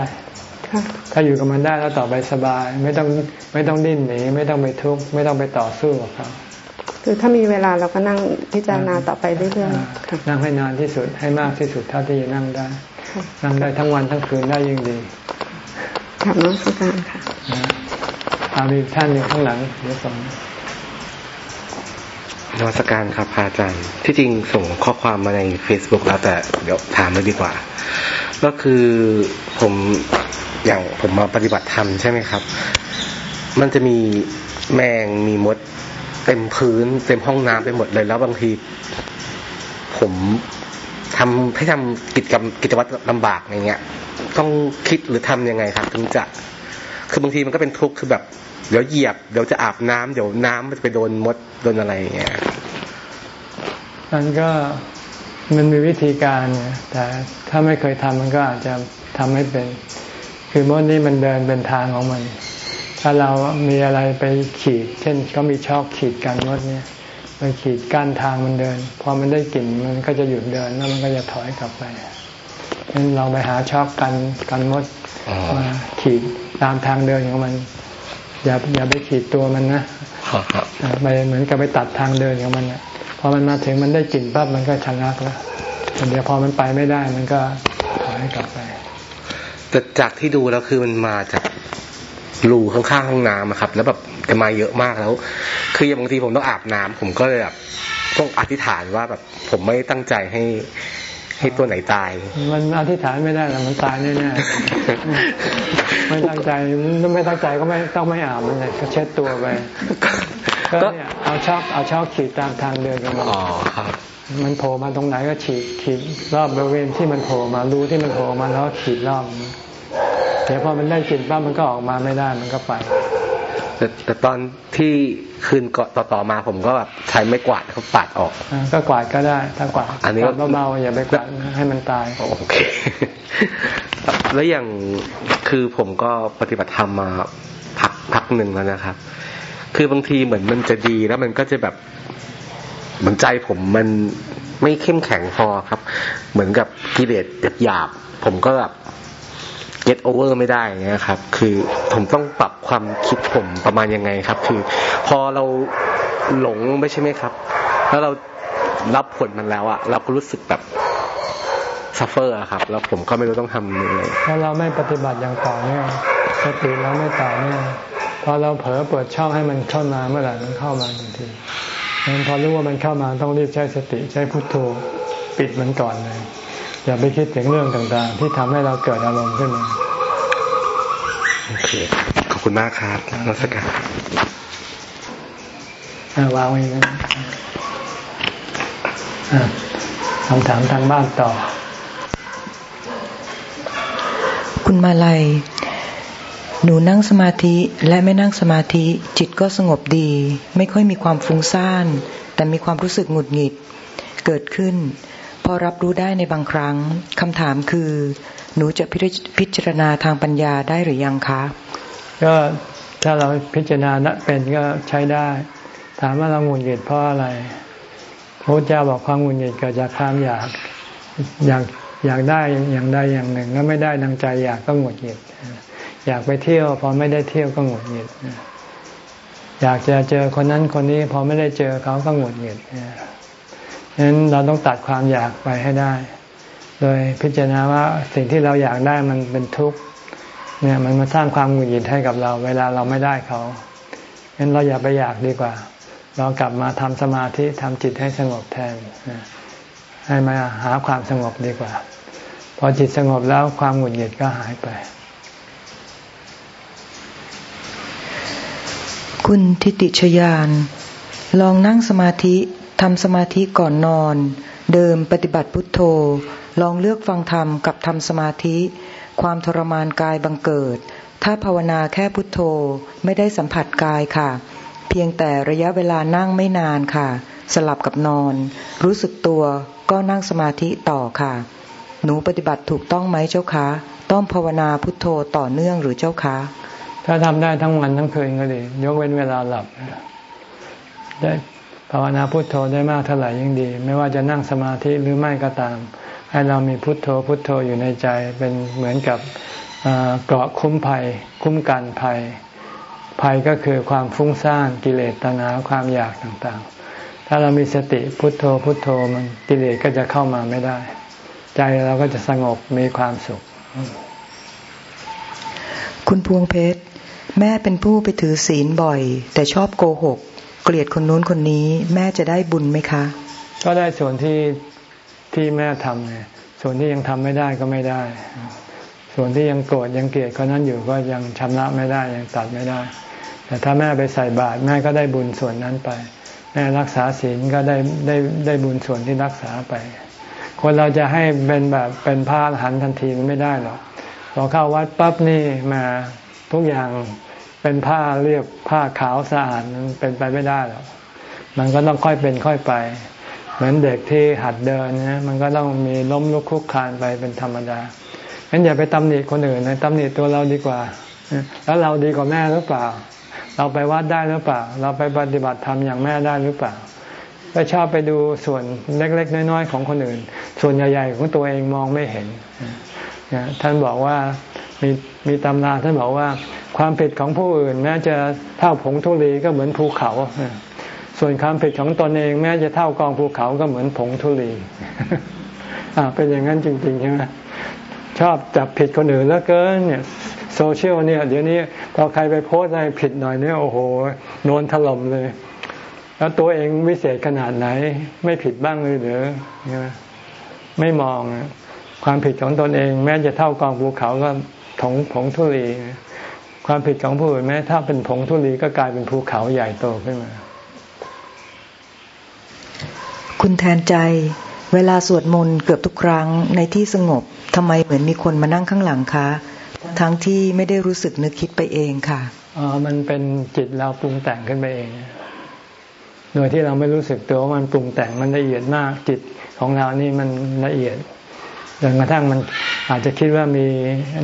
ถ้าอยู่กับมันได้แล้วต่อไปสบาย ไม่ต้องไม่ต้องดิ้นหนีไม่ต้องไปทุกข์ไม่ต้องไปต่อสู้กับเขาคือถ้ามีเวลาเราก็นั่งพิจารณาต่อไปเรื่อยๆนั่งให้นานที่สุดให้มากที่สุดเท่าที่จะนั่งได้ นั่งได้ทั้งวันทั้งคืนได้ยิ่งดีครับน้องสุการค่ะอามีท่านอยู่ข้างหลังเดี๋ยวส่ง นวัตการครับอาจารย์ ที่จริงส่งข้อความมาใน Facebook แล้วแต่เดี๋ยวถามเลยดีกว่า ก็คือผมอย่างผมมาปฏิบัติธรรมใช่ไหมครับ มันจะมีแมงมีมดเต็มพื้น เต็มห้องน้ำไปหมดเลยแล้วบางที ผมทำให้ทำกิจกรรมกิจวัตรลำบากอย่างเงี้ย ต้องคิดหรือทำยังไงครับ ถึงจะคือบางทีมันก็เป็นทุกข์คือแบบ เดี๋ยวเหยียบ เดี๋ยวจะอาบน้ำเดี๋ยวน้ำมันจะไปโดนมดโดนอะไรอย่างเงี้ยมันก็มันมีวิธีการแต่ถ้าไม่เคยทำมันก็อาจจะทำไม่เป็น คือมดนี่มันเดินเป็นทางของมัน ถ้าเรามีอะไรไปขีด เช่นก็มีชอกขีดกันมดเนี่ยมันขีดกั้นทางมันเดิน พอมันได้กลิ่นมันก็จะหยุดเดินแล้วมันก็จะถอยกลับไปงั้นเราไปหาชอกกันกันมดมาขีดตามทางเดินของมัน อย่าอย่าไปขีดตัวมันนะไปเหมือนกับไปตัดทางเดินของมันเนี่ยพอมันมาถึงมันได้กลิ่นปั๊บมันก็ชะงักแล้วเดี๋ยวพอมันไปไม่ได้มันก็ถอยกลับไป แต่จากที่ดูแล้วคือมันมาจากรูข้างๆห้องน้ำครับ แล้วแบบจะมาเยอะมากแล้ว คือบางทีผมต้องอาบน้ำผมก็เลยแบบต้องอธิษฐานว่าแบบผมไม่ตั้งใจให้ ให้ตัวไหนตาย มันอธิษฐานไม่ได้แล้วมันตายแน่ๆไม่ตั้งใจไม่ตั้งใจก็ไม่ต้องไม่อาบเลยก็เช็ดตัวไปก็เนี่ยเอาชอบเอาชอบขีดตามทางเดินกันมาอ๋อครับมันโผล่มาตรงไหนก็ขีดขีดรอบบริเวณที่มันโผล่มารู้ที่มันโผล่มาแล้วขีดรอบเดี๋ยวพอมันได้กลิ่นปั๊บมันก็ออกมาไม่ได้มันก็ไป แต่แต่ตอนที่คืนเกาะต่อๆมาผมก็แบบใช้ไม่กวาดเขาปาดออกก็กวาดก็ได้ถ้ากวาดอันนี้เบาๆอย่าไปกวาดให้มันตายโอเค แล้วอย่างคือผมก็ปฏิบัติธรรมมาพักพักหนึ่งแล้วนะครับ คือบางทีเหมือนมันจะดีแล้วมันก็จะแบบเหมือนใจผมมันไม่เข้มแข็งพอครับ เหมือนกับกิเลสหยาบผมก็แบบ get over ไม่ได้นะครับ คือผมต้องปรับความคิดผมประมาณยังไงครับ คือพอเราหลงไม่ใช่ไหมครับ แล้วเรารับผลมันแล้วอะเราก็รู้สึกแบบ suffer ครับ แล้วผมก็ไม่รู้ต้องทำยังไงถ้าเราไม่ปฏิบัติอย่างต่อเนื่องสติเราไม่ต่อเนื่องพอเราเผลอเปิดช่องให้มันเข้ามาเมื่อไหร่มันเข้ามาทันทีงั้นพอรู้ว่ามันเข้ามาต้องรีบใช้สติใช้พุทโธปิดมันก่อนเลย อย่าไปคิดถึงเรื่องต่างๆ ที่ทำให้เราเกิดอารมณ์ขึ้นมาโอเคขอบคุณมากครับนักการวางไว้นะคำถามทางบ้านต่อ คุณมาลัย หนูนั่งสมาธิและไม่นั่งสมาธิ จิตก็สงบดี ไม่ค่อยมีความฟุ้งซ่าน แต่มีความรู้สึกหงุดหงิดเกิดขึ้น พอรับรู้ได้ในบางครั้งคำถามคือ หนูจะพิจารณาทางปัญญาได้หรือยังคะ ก็ถ้าเราพิจารณาเป็นก็ใช้ได้ ถามว่าเราหงุดหงิดเพราะอะไรพระเจ้าบอกความหงุดหงิดเกิดจากความอยากอยากอยากได้อย่างใดอย่างหนึ่ง แล้วไม่ได้ดังใจอยากก็หงุดหงิดอยากไปเที่ยวพอไม่ได้เที่ยวก็หงุดหงิดอยากจะเจอคนนั้นคนนี้พอไม่ได้เจอเขาก็หงุดหงิด ฉะนั้นเราต้องตัดความอยากไปให้ได้ โดยพิจารณาว่าสิ่งที่เราอยากได้มันเป็นทุกข์เนี่ยมันมาสร้างความหงุดหงิดให้กับเรา เวลาเราไม่ได้เขาฉะนั้นเราอย่าไปอยากดีกว่า เรากลับมาทำสมาธิทำจิตให้สงบแทน ให้มาหาความสงบดีกว่า พอจิตสงบแล้วความหงุดหงิดก็หายไป คุณทิติชยาน ลองนั่งสมาธิ ทำสมาธิก่อนนอน เดิมปฏิบัติพุทโธ ลองเลือกฟังธรรมกับทำสมาธิ ความทรมานกายบังเกิด ถ้าภาวนาแค่พุทโธไม่ได้สัมผัสกายค่ะ เพียงแต่ระยะเวลานั่งไม่นานค่ะ สลับกับนอน รู้สึกตัวก็นั่งสมาธิต่อค่ะ หนูปฏิบัติถูกต้องไหมเจ้าคะต้องภาวนาพุทโธต่อเนื่องหรือเจ้าคะถ้าทำได้ทั้งวันทั้งคืนก็ดียกเว้นเวลาหลับได้ ภาวนาพุทโธได้มากเท่าไหร่ยิ่งดี ไม่ว่าจะนั่งสมาธิหรือไม่ก็ตาม ให้เรามีพุทโธพุทโธอยู่ในใจเป็นเหมือนกับเกราะคุ้มภัย คุ้มกันภัย ภัยก็คือความฟุ้งซ่านกิเลสตัณหาความอยากต่างๆ ถ้าเรามีสติพุทโธพุทโธมันกิเลสก็จะเข้ามาไม่ได้ ใจเราก็จะสงบมีความสุข คุณพวงเพชร แม่เป็นผู้ไปถือศีลบ่อย แต่ชอบโกหก เกลียดคนนู้นคนนี้ แม่จะได้บุญไหมคะ ก็ได้ส่วนที่ที่แม่ทำไงส่วนที่ยังทำไม่ได้ก็ไม่ได้ ส่วนที่ยังโกรธยังเกลียดคนนั้นอยู่ก็ยังชำระไม่ได้ยังตัดไม่ได้ แต่ถ้าแม่ไปใส่บาตรแม่ก็ได้บุญส่วนนั้นไป แม่รักษาศีลก็ได้ได้ได้บุญส่วนที่รักษาไป คนเราจะให้เป็นแบบเป็นพระหันทันทีมันไม่ได้หรอกพอเข้าวัดปั๊บนี่มาทุกอย่าง เป็นผ้าเรียบผ้าขาวสะอาดมันเป็นไปไม่ได้หรอกมันก็ต้องค่อยเป็นค่อยไป เหมือนเด็กที่หัดเดินนะมันก็ต้องมีล้มลุกคลุกคลานไปเป็นธรรมดางั้นอย่าไปตำหนิคนอื่นนะตำหนิตัวเราดีกว่า แล้วเราดีกว่าแม่หรือเปล่า เราไปวัดได้หรือเปล่า เราไปปฏิบัติธรรมอย่างแม่ได้หรือเปล่าไปชอบไปดูส่วนเล็ก ๆ น้อย ๆ ของคนอื่น ส่วนใหญ่ ๆ ของตัวเองมองไม่เห็นท่านบอกว่า มีมีตำราท่านบอกว่า ความผิดของผู้อื่น แม้จะเท่าผงทุลีก็เหมือนภูเขา ส่วนความผิดของตนเอง แม้จะเท่ากองภูเขาก็เหมือนผงทุลีเป็นอย่างนั้นจริงๆใช่ไหมชอบจับผิดคนอื่นแล้วเกินเนี่ยโซเชียลเนี่ยเดี๋ยวนี้พอใครไปโพสอะไรผิดหน่อยเนี่ยโอ้โหโนนถล่มเลย แล้วตัวเองวิเศษขนาดไหน ไม่ผิดบ้างเลยหรือไม่มองความผิดของตนเอง แม้จะเท่ากองภูเขาก็ ผงผงทุลี ความผิดของผู้อื่นแม้ถ้าเป็นผงทุลีก็กลายเป็นภูเขาใหญ่โตขึ้นมา คุณแทนใจ เวลาสวดมนต์เกือบทุกครั้งในที่สงบทำไมเหมือนมีคนมานั่งข้างหลังคะทั้งที่ไม่ได้รู้สึกนึกคิดไปเองค่ะอ๋อมันเป็นจิตเราปรุงแต่งขึ้นไปเอง โดยที่เราไม่รู้สึกตัวว่ามันปรุงแต่งมันละเอียดมากจิตของเรานี่มันละเอียด จนกระทั่งมันอาจจะคิดว่ามี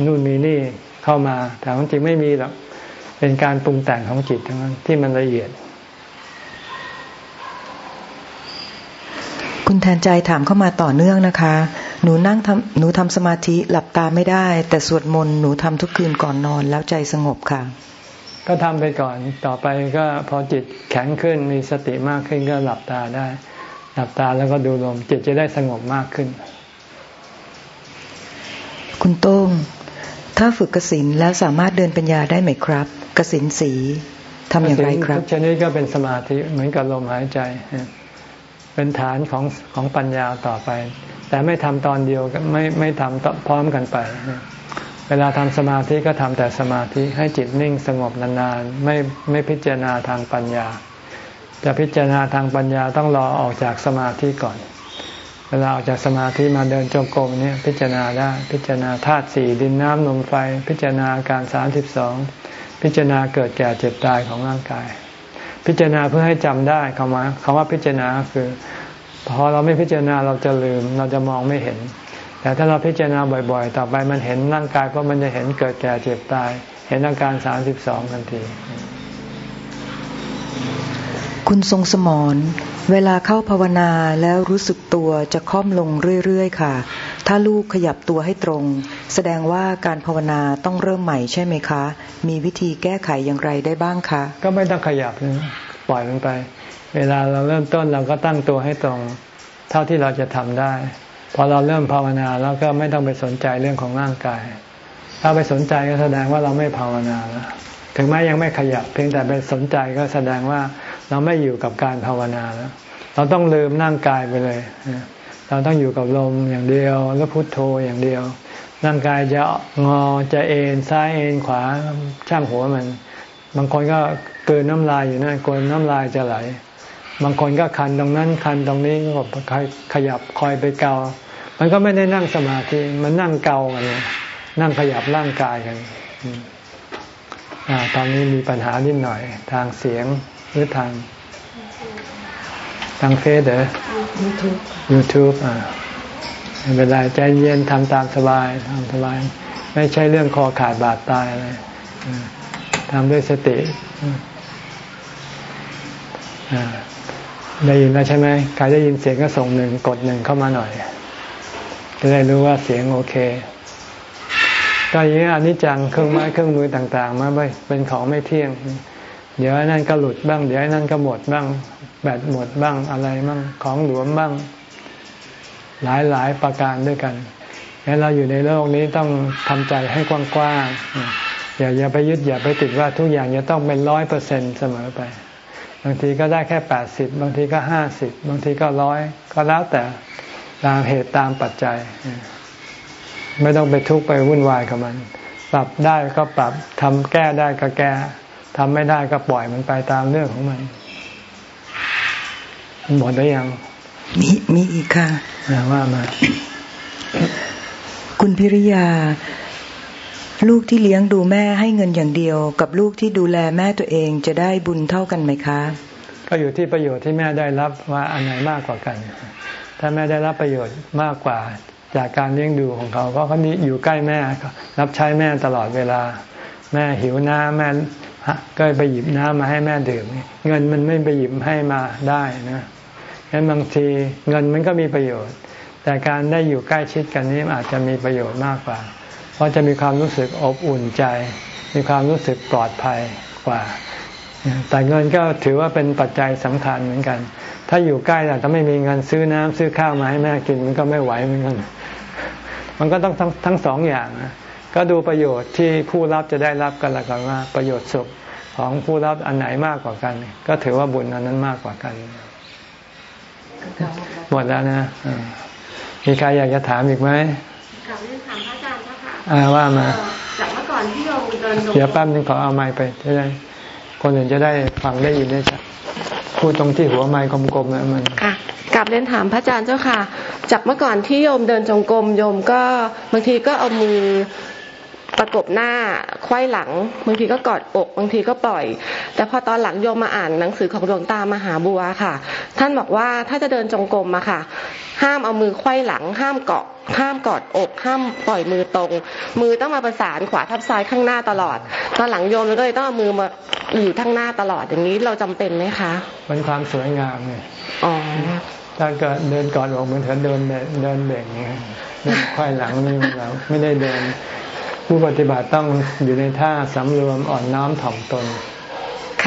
นู่นมีนี่เข้ามาแต่จริงไม่มีหรอกเป็นการปรุงแต่งของจิตทั้งนั้นที่มันละเอียด คุณแทนใจถามเข้ามาต่อเนื่องนะคะ หนูนั่งทำหนูทำสมาธิหลับตาไม่ได้ แต่สวดมนต์หนูทำทุกคืนก่อนนอนแล้วใจสงบค่ะ ก็ทำไปก่อนต่อไปก็พอจิตแข็งขึ้นมีสติมากขึ้นก็หลับตาได้ หลับตาแล้วก็ดูลมจิตจะได้สงบมากขึ้น คุณโต้ง ถ้าฝึกกสินแล้วสามารถเดินปัญญาได้ไหมครับ กสินสีทำอย่างไรครับทุกชนิดก็เป็นสมาธิเหมือนกับลมหายใจ เป็นฐานของของปัญญาต่อไป แต่ไม่ทำตอนเดียวไม่ไม่ทำพร้อมกันไป เวลาทำสมาธิก็ทำแต่สมาธิให้จิตนิ่งสงบนานๆไม่ไม่พิจารณาทางปัญญา จะพิจารณาทางปัญญาต้องรอออกจากสมาธิก่อน วลาออกจากสมาธิมาเดินจงกรมเนี่ยพิจารณาได้พิจารณาธาตุสี่ดินน้ำลมไฟ พิจารณาการสามสิบสองพิจารณาเกิดแก่เจ็บตายของร่างกาย พิจารณาเพื่อให้จำได้คำว่าคำว่าพิจารณาคือพอเราไม่พิจารณาเราจะลืมเราจะมองไม่เห็น แต่ถ้าเราพิจารณาบ่อยๆ ต่อไปมันเห็นร่างกายเพราะมันจะเห็นเกิดแก่เจ็บตาย เห็นอาการสามสิบสองทันที คุณทรงสมร เวลาเข้าภาวนาแล้วรู้สึกตัวจะค่อมลงเรื่อยๆ ค่ะ ถ้าลูกขยับตัวให้ตรง แสดงว่าการภาวนาต้องเริ่มใหม่ใช่ไหมคะ มีวิธีแก้ไขอย่างไรได้บ้างคะ ก็ไม่ต้องขยับนะปล่อยมันไป เวลาเราเริ่มต้นเราก็ตั้งตัวให้ตรง เท่าที่เราจะทำได้ พอเราเริ่มภาวนาแล้วก็ไม่ต้องไปสนใจเรื่องของร่างกาย ถ้าไปสนใจก็แสดงว่าเราไม่ภาวนาแล้ว ถึงแม้ยังไม่ขยับ เพียงแต่ไปสนใจก็แสดงว่า เราไม่อยู่กับการภาวนาแล้ว เราต้องลืมร่งกายไปเลย เราต้องอยู่กับลมอย่างเดียวแล้วพุโทโธอย่างเดียว ร่างกายจะงอจะเอ็นซ้ายเอ็นขวาช่างหัวมัน บางคนก็เกินน้ำลายอยู่นั่นกนน้ำลายจะไหล บางคนก็คันตรงนั้นคันตรงนี้ก็ขยับคอยไปเกา มันก็ไม่ได้นั่งสมาธิมันนั่งเกากันนั่งขยับร่างกายกันอตอนนี้มีปัญหานิดหน่อยทางเสียง หรือทาง ทางเฟซเหรอ YouTube อ่าไม่เป็นไรใจเย็นทำตามสบายทำสบาย ไม่ใช่เรื่องคอขาดบาดตายอะไรทำด้วยสติได้ยินแล้วใช่ไหมใครได้ยินเสียงก็ส่งหนึ่งกดหนึ่งเข้ามาหน่อย จะได้รู้ว่าเสียงโอเคก็อย่างนี้อนิจจังเครื่องไม้เครื่องมือต่าง ๆ มาเป็นของไม่เที่ยง เดี๋ยวนั่นก็หลุดบ้าง เดี๋ยวนั่นก็หมดบ้าง แบตหมดบ้างอะไรบ้างของหลวมบ้าง หลายหลายประการด้วยกันงั้นเราอยู่ในโลกนี้ต้องทำใจให้กว้างๆอย่าอย่าไปยึดอย่าไปติดว่าทุกอย่างจะต้องเป็นร้อยเปอร์เซ็นเสมอไป บางทีก็ได้แค่แปดสิบบางทีก็ห้าสิบบางทีก็ร้อยก็แล้วแต่ตามเหตุตามปัจจัย ไม่ต้องไปทุกข์ไปวุ่นวายกับมัน ปรับได้ก็ปรับทำแก้ได้ก็แก้ ทำไม่ได้ก็ปล่อยมันไปตามเรื่องของมันหมดได้ยังมีมีอีกค่ะว่ามา คุณพิริยา ลูกที่เลี้ยงดูแม่ให้เงินอย่างเดียว กับลูกที่ดูแลแม่ตัวเองจะได้บุญเท่ากันไหมคะ ก็อยู่ที่ประโยชน์ที่แม่ได้รับว่าอันไหนมากกว่ากัน ถ้าแม่ได้รับประโยชน์มากกว่าจากการเลี้ยงดูของเขา เพราะเขานี้อยู่ใกล้แม่รับใช้แม่ตลอดเวลา แม่หิวน้ำแม่ ก็ไปหยิบน้ำมาให้แม่ดื่ม เงินมันไม่ไปหยิบให้มาได้นะงั้นบางทีเงินมันก็มีประโยชน์ แต่การได้อยู่ใกล้ชิดกันนี้อาจจะมีประโยชน์มากกว่า เพราะจะมีความรู้สึกอบอุ่นใจ มีความรู้สึกปลอดภัยกว่า แต่เงินก็ถือว่าเป็นปัจจัยสำคัญเหมือนกัน ถ้าอยู่ใกล้แต่ไม่มีเงินซื้อน้ำซื้อข้าวมาให้แม่กินมันก็ไม่ไหวเหมือนกันมันก็ต้องทั้งทั้งสองอย่างนะ ก็ดูประโยชน์ที่ผู้รับจะได้รับกันละกันว่าประโยชน์สุขของผู้รับอันไหนมากกว่ากัน ก็ถือว่าบุญอันนั้นมากกว่ากัน หมดแล้วนะมีใครอยากจะถามอีกไหมกลับเรียนถามพระอาจารย์เจ้าค่ะอ่าว่ามาจากเมื่อก่อนที่โยมเดินเดี๋ยวแป๊บนึงขอเอาไม้ไปจะได้คนอื่นจะได้ฟังได้ยินได้ชัดพูดตรงที่หัวไม้กลมๆนะมันค่ะกลับเรียนถามพระอาจารย์เจ้าค่ะ จากเมื่อก่อนที่โยมเดินจงกรมโยมก็บางทีก็เอามือ ประกบหน้าควยหลังบางทีก็กอดอกบางทีก็ปล่อย แต่พอตอนหลังโยมมาอ่านหนังสือของหลวงตามหาบัวค่ะ ท่านบอกว่าถ้าจะเดินจงกรมอะค่ะ ห้ามเอามือควยหลัง ห้ามเกาะ ห้ามกอดอก ห้ามปล่อยมือตรง มือต้องมาประสานขวาทับซ้ายข้างหน้าตลอด ตอนหลังโยมก็เลยต้องเอามือมาอยู่ทั้งหน้าตลอดอย่างนี้เราจำเป็นไหมคะเป็นความสวยงามไงอ๋อถ้าเกิดเดินกอดอกเหมือนเดินเดินเดินเบ่งไงเดินควายหลังนี่เราไม่ได้เดิน ผู้ปฏิบัติต้องอยู่ในท่าสำรวมอ่อนน้อมถ่อมตน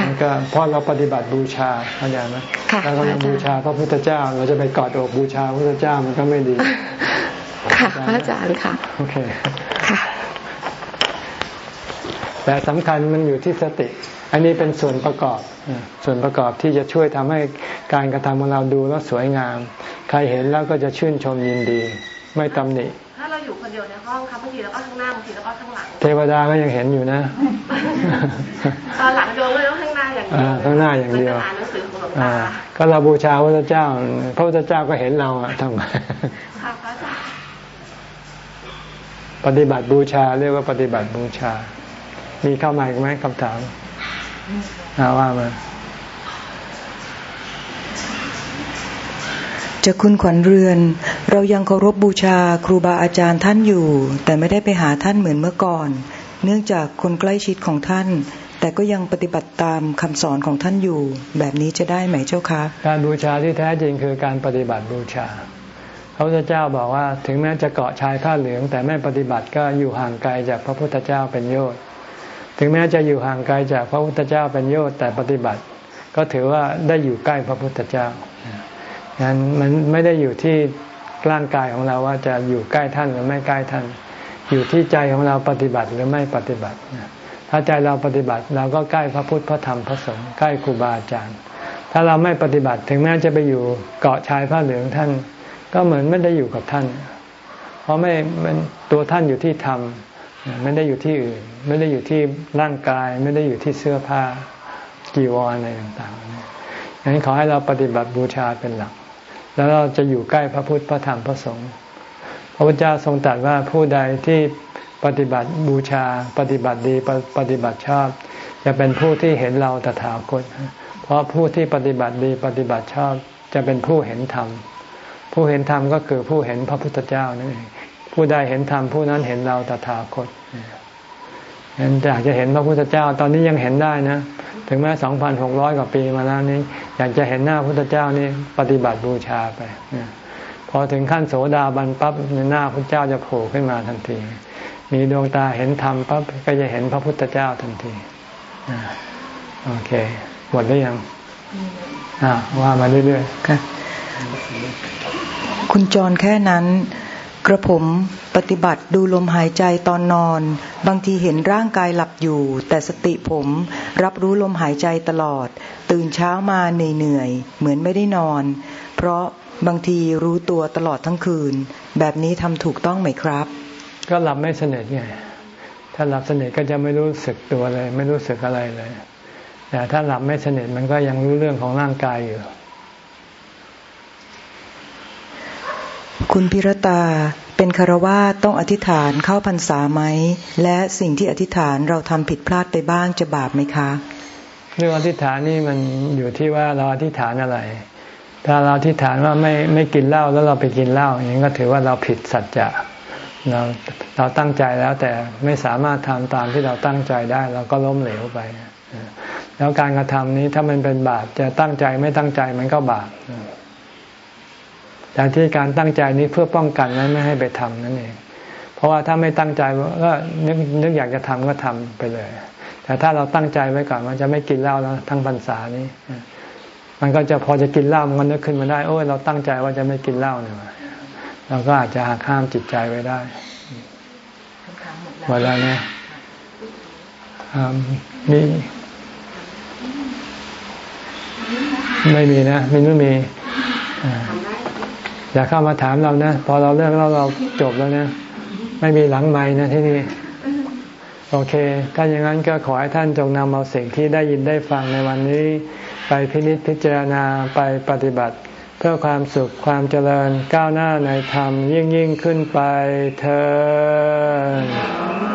มันก็เพราะเราปฏิบัติบูชาเข้าใจไหมถ้าเราบูชาพระพุทธเจ้า เราจะไปกอดอกบูชาพระพุทธเจ้ามันก็ไม่ดี ค่ะพระอาจารย์ค่ะโอเคค่ะแต่สำคัญมันอยู่ที่สติ อันนี้เป็นส่วนประกอบ ส่วนประกอบที่จะช่วยทำให้การกระทำของเราดูแล้วสวยงาม ใครเห็นแล้วก็จะชื่นชมยินดี ไม่ตำหนิเรา อยู่คนเดียวในห้องครับบางทีเราก็ข้างหน้าบางทีเราก็ข้างหลัง เทวดาก็ยังเห็นอยู่นะ ตอนหลังโยมก็ต้องข้างหน้าอย่างเดียวข้างหน้าอย่างเดียวอ่านหนังสือของหลวงตาก็เราบูชาพระเจ้า พระพุทธเจ้าก็เห็นเราอะทำไงปฏิบัติบูชาเรียกว่าปฏิบัติบูชา มีเข้ามาอีกไหมคำถามอาว่ามา จากคุณขวัญเรือน เรายังเคารพบบูชาครูบาอาจารย์ท่านอยู่ แต่ไม่ได้ไปหาท่านเหมือนเมื่อก่อน เนื่องจากคนใกล้ชิดของท่าน แต่ก็ยังปฏิบัติตามคำสอนของท่านอยู่ แบบนี้จะได้ไหมเจ้าคะการบูชาที่แท้จริงคือการปฏิบัติบูชาพระพุทธเจ้าบอกว่าถึงแม้จะเกาะชายผ้าเหลือง แต่ไม่ปฏิบัติก็อยู่ห่างไกลจากพระพุทธเจ้าเป็นโยชน์ถึงแม้จะอยู่ห่างไกลจากพระพุทธเจ้าเป็นโยชน์แต่ปฏิบัติ ก็ถือว่าได้อยู่ใกล้พระพุทธเจ้า งั้นมันไม่ได้อยู่ที่ร่างกายของเราว่าจะอยู่ใกล้ท่านหรือไม่ใกล้ท่าน อยู่ที่ใจของเราปฏิบัติหรือไม่ปฏิบัติ ถ้าใจเราปฏิบัติเราก็ใกล้พระพุทธพระธรรมพระสงฆ์ใกล้ครูบาอาจารย์ ถ้าเราไม่ปฏิบัติถึงแม้จะไปอยู่เกาะชายผ้าเหลืองท่าน ก็เหมือนไม่ได้อยู่กับท่าน เพราะไม่มันตัวท่านอยู่ที่ธรรมไม่ได้อยู่ที่อื่น ไม่ได้อยู่ที่ร่างกาย ไม่ได้อยู่ที่เสื้อผ้ากีวรอะไรต่างๆอย่างนี้ขอให้เราปฏิบัติบูชาเป็นหลัก แล้วเราจะอยู่ใกล้พระพุทธพระธรรมพระสงฆ์พระพุทธเจ้าทรงตรัสว่าผู้ใดที่ปฏิบัติบูชา ปฏิบัติดีปฏิบัติชอบ จะเป็นผู้ที่เห็นเราตถาคต เพราะผู้ที่ปฏิบัติดีปฏิบัติชอบจะเป็นผู้เห็นธรรม ผู้เห็นธรรมก็คือผู้เห็นพระพุทธเจ้านั่นเองผู้ใดเห็นธรรมผู้นั้นเห็นเราตถาคตเห็นอยากจะเห็นพระพุทธเจ้าตอนนี้ยังเห็นได้นะ ถึงแม้สองพันหกร้อยกว่าปีมาแล้วนี้ อยากจะเห็นหน้าพระพุทธเจ้านี่ปฏิบัติบูชาไปพอถึงขั้นโสดาบันปั๊บหน้าพระเจ้าจะโผล่ขึ้นมาทันที มีดวงตาเห็นธรรมปั๊บก็จะเห็นพระพุทธเจ้าทันทีโอเคหมดหรือยังอ่าว่ามาเรื่อยๆคุณจรแค่นั้น กระผมปฏิบัติดูลมหายใจตอนนอน บางทีเห็นร่างกายหลับอยู่ แต่สติผมรับรู้ลมหายใจตลอด ตื่นเช้ามาเหนื่อยเหมือนไม่ได้นอน เพราะบางทีรู้ตัวตลอดทั้งคืน แบบนี้ทำถูกต้องไหมครับ ก็หลับไม่สนิทไงถ้าหลับสนิทก็จะไม่รู้สึกตัวเลย ไม่รู้สึกอะไรเลยแต่ถ้าหลับไม่สนิทมันก็ยังรู้เรื่องของร่างกายอยู่ คุณพิรตาเป็นคารวาต้องอธิษฐานเข้าพรรษาไหม และสิ่งที่อธิษฐานเราทำผิดพลาดไปบ้างจะบาปไหมคะ เรื่องอธิษฐานนี่มันอยู่ที่ว่าเราอธิษฐานอะไร ถ้าเราอธิษฐานว่าไม่ไม่กินเหล้าแล้วเราไปกินเหล้าอย่างนี้ก็ถือว่าเราผิดสัจจะเราเราตั้งใจแล้วแต่ไม่สามารถทำตามที่เราตั้งใจได้เราก็ล้มเหลวไป แล้วการกระทำนี้ถ้ามันเป็นบาปจะตั้งใจไม่ตั้งใจมันก็บาป แต่ที่การตั้งใจนี้เพื่อป้องกันไม่ให้ไปทำนั่นเอง เพราะว่าถ้าไม่ตั้งใจก็นึกนึกอยากจะทำก็ทำไปเลย แต่ถ้าเราตั้งใจไว้ก่อนมันจะไม่กินเหล้าแล้วทั้งพรรษานี้ มันก็จะพอจะกินเหล้ามันนึกขึ้นมาได้โอ้ยเราตั้งใจว่าจะไม่กินเหล้าเนี่ยเราก็อาจจะหักห้ามจิตใจไว้ได้หมดแล้วนะมีไม่มีนะมีไม่มี อย่าเข้ามาถามเรานะ พอเราเลิกแล้วเราจบแล้วนะ ไม่มีหลังไม้นะที่นี่โอเค ถ้าอย่างนั้นก็ขอให้ท่านจงนำเอาสิ่งที่ได้ยินได้ฟังในวันนี้ ไปพินิจพิจารณาไปปฏิบัติ เพื่อความสุขความเจริญก้าวหน้าในธรรมยิ่งยิ่งขึ้นไปเธอ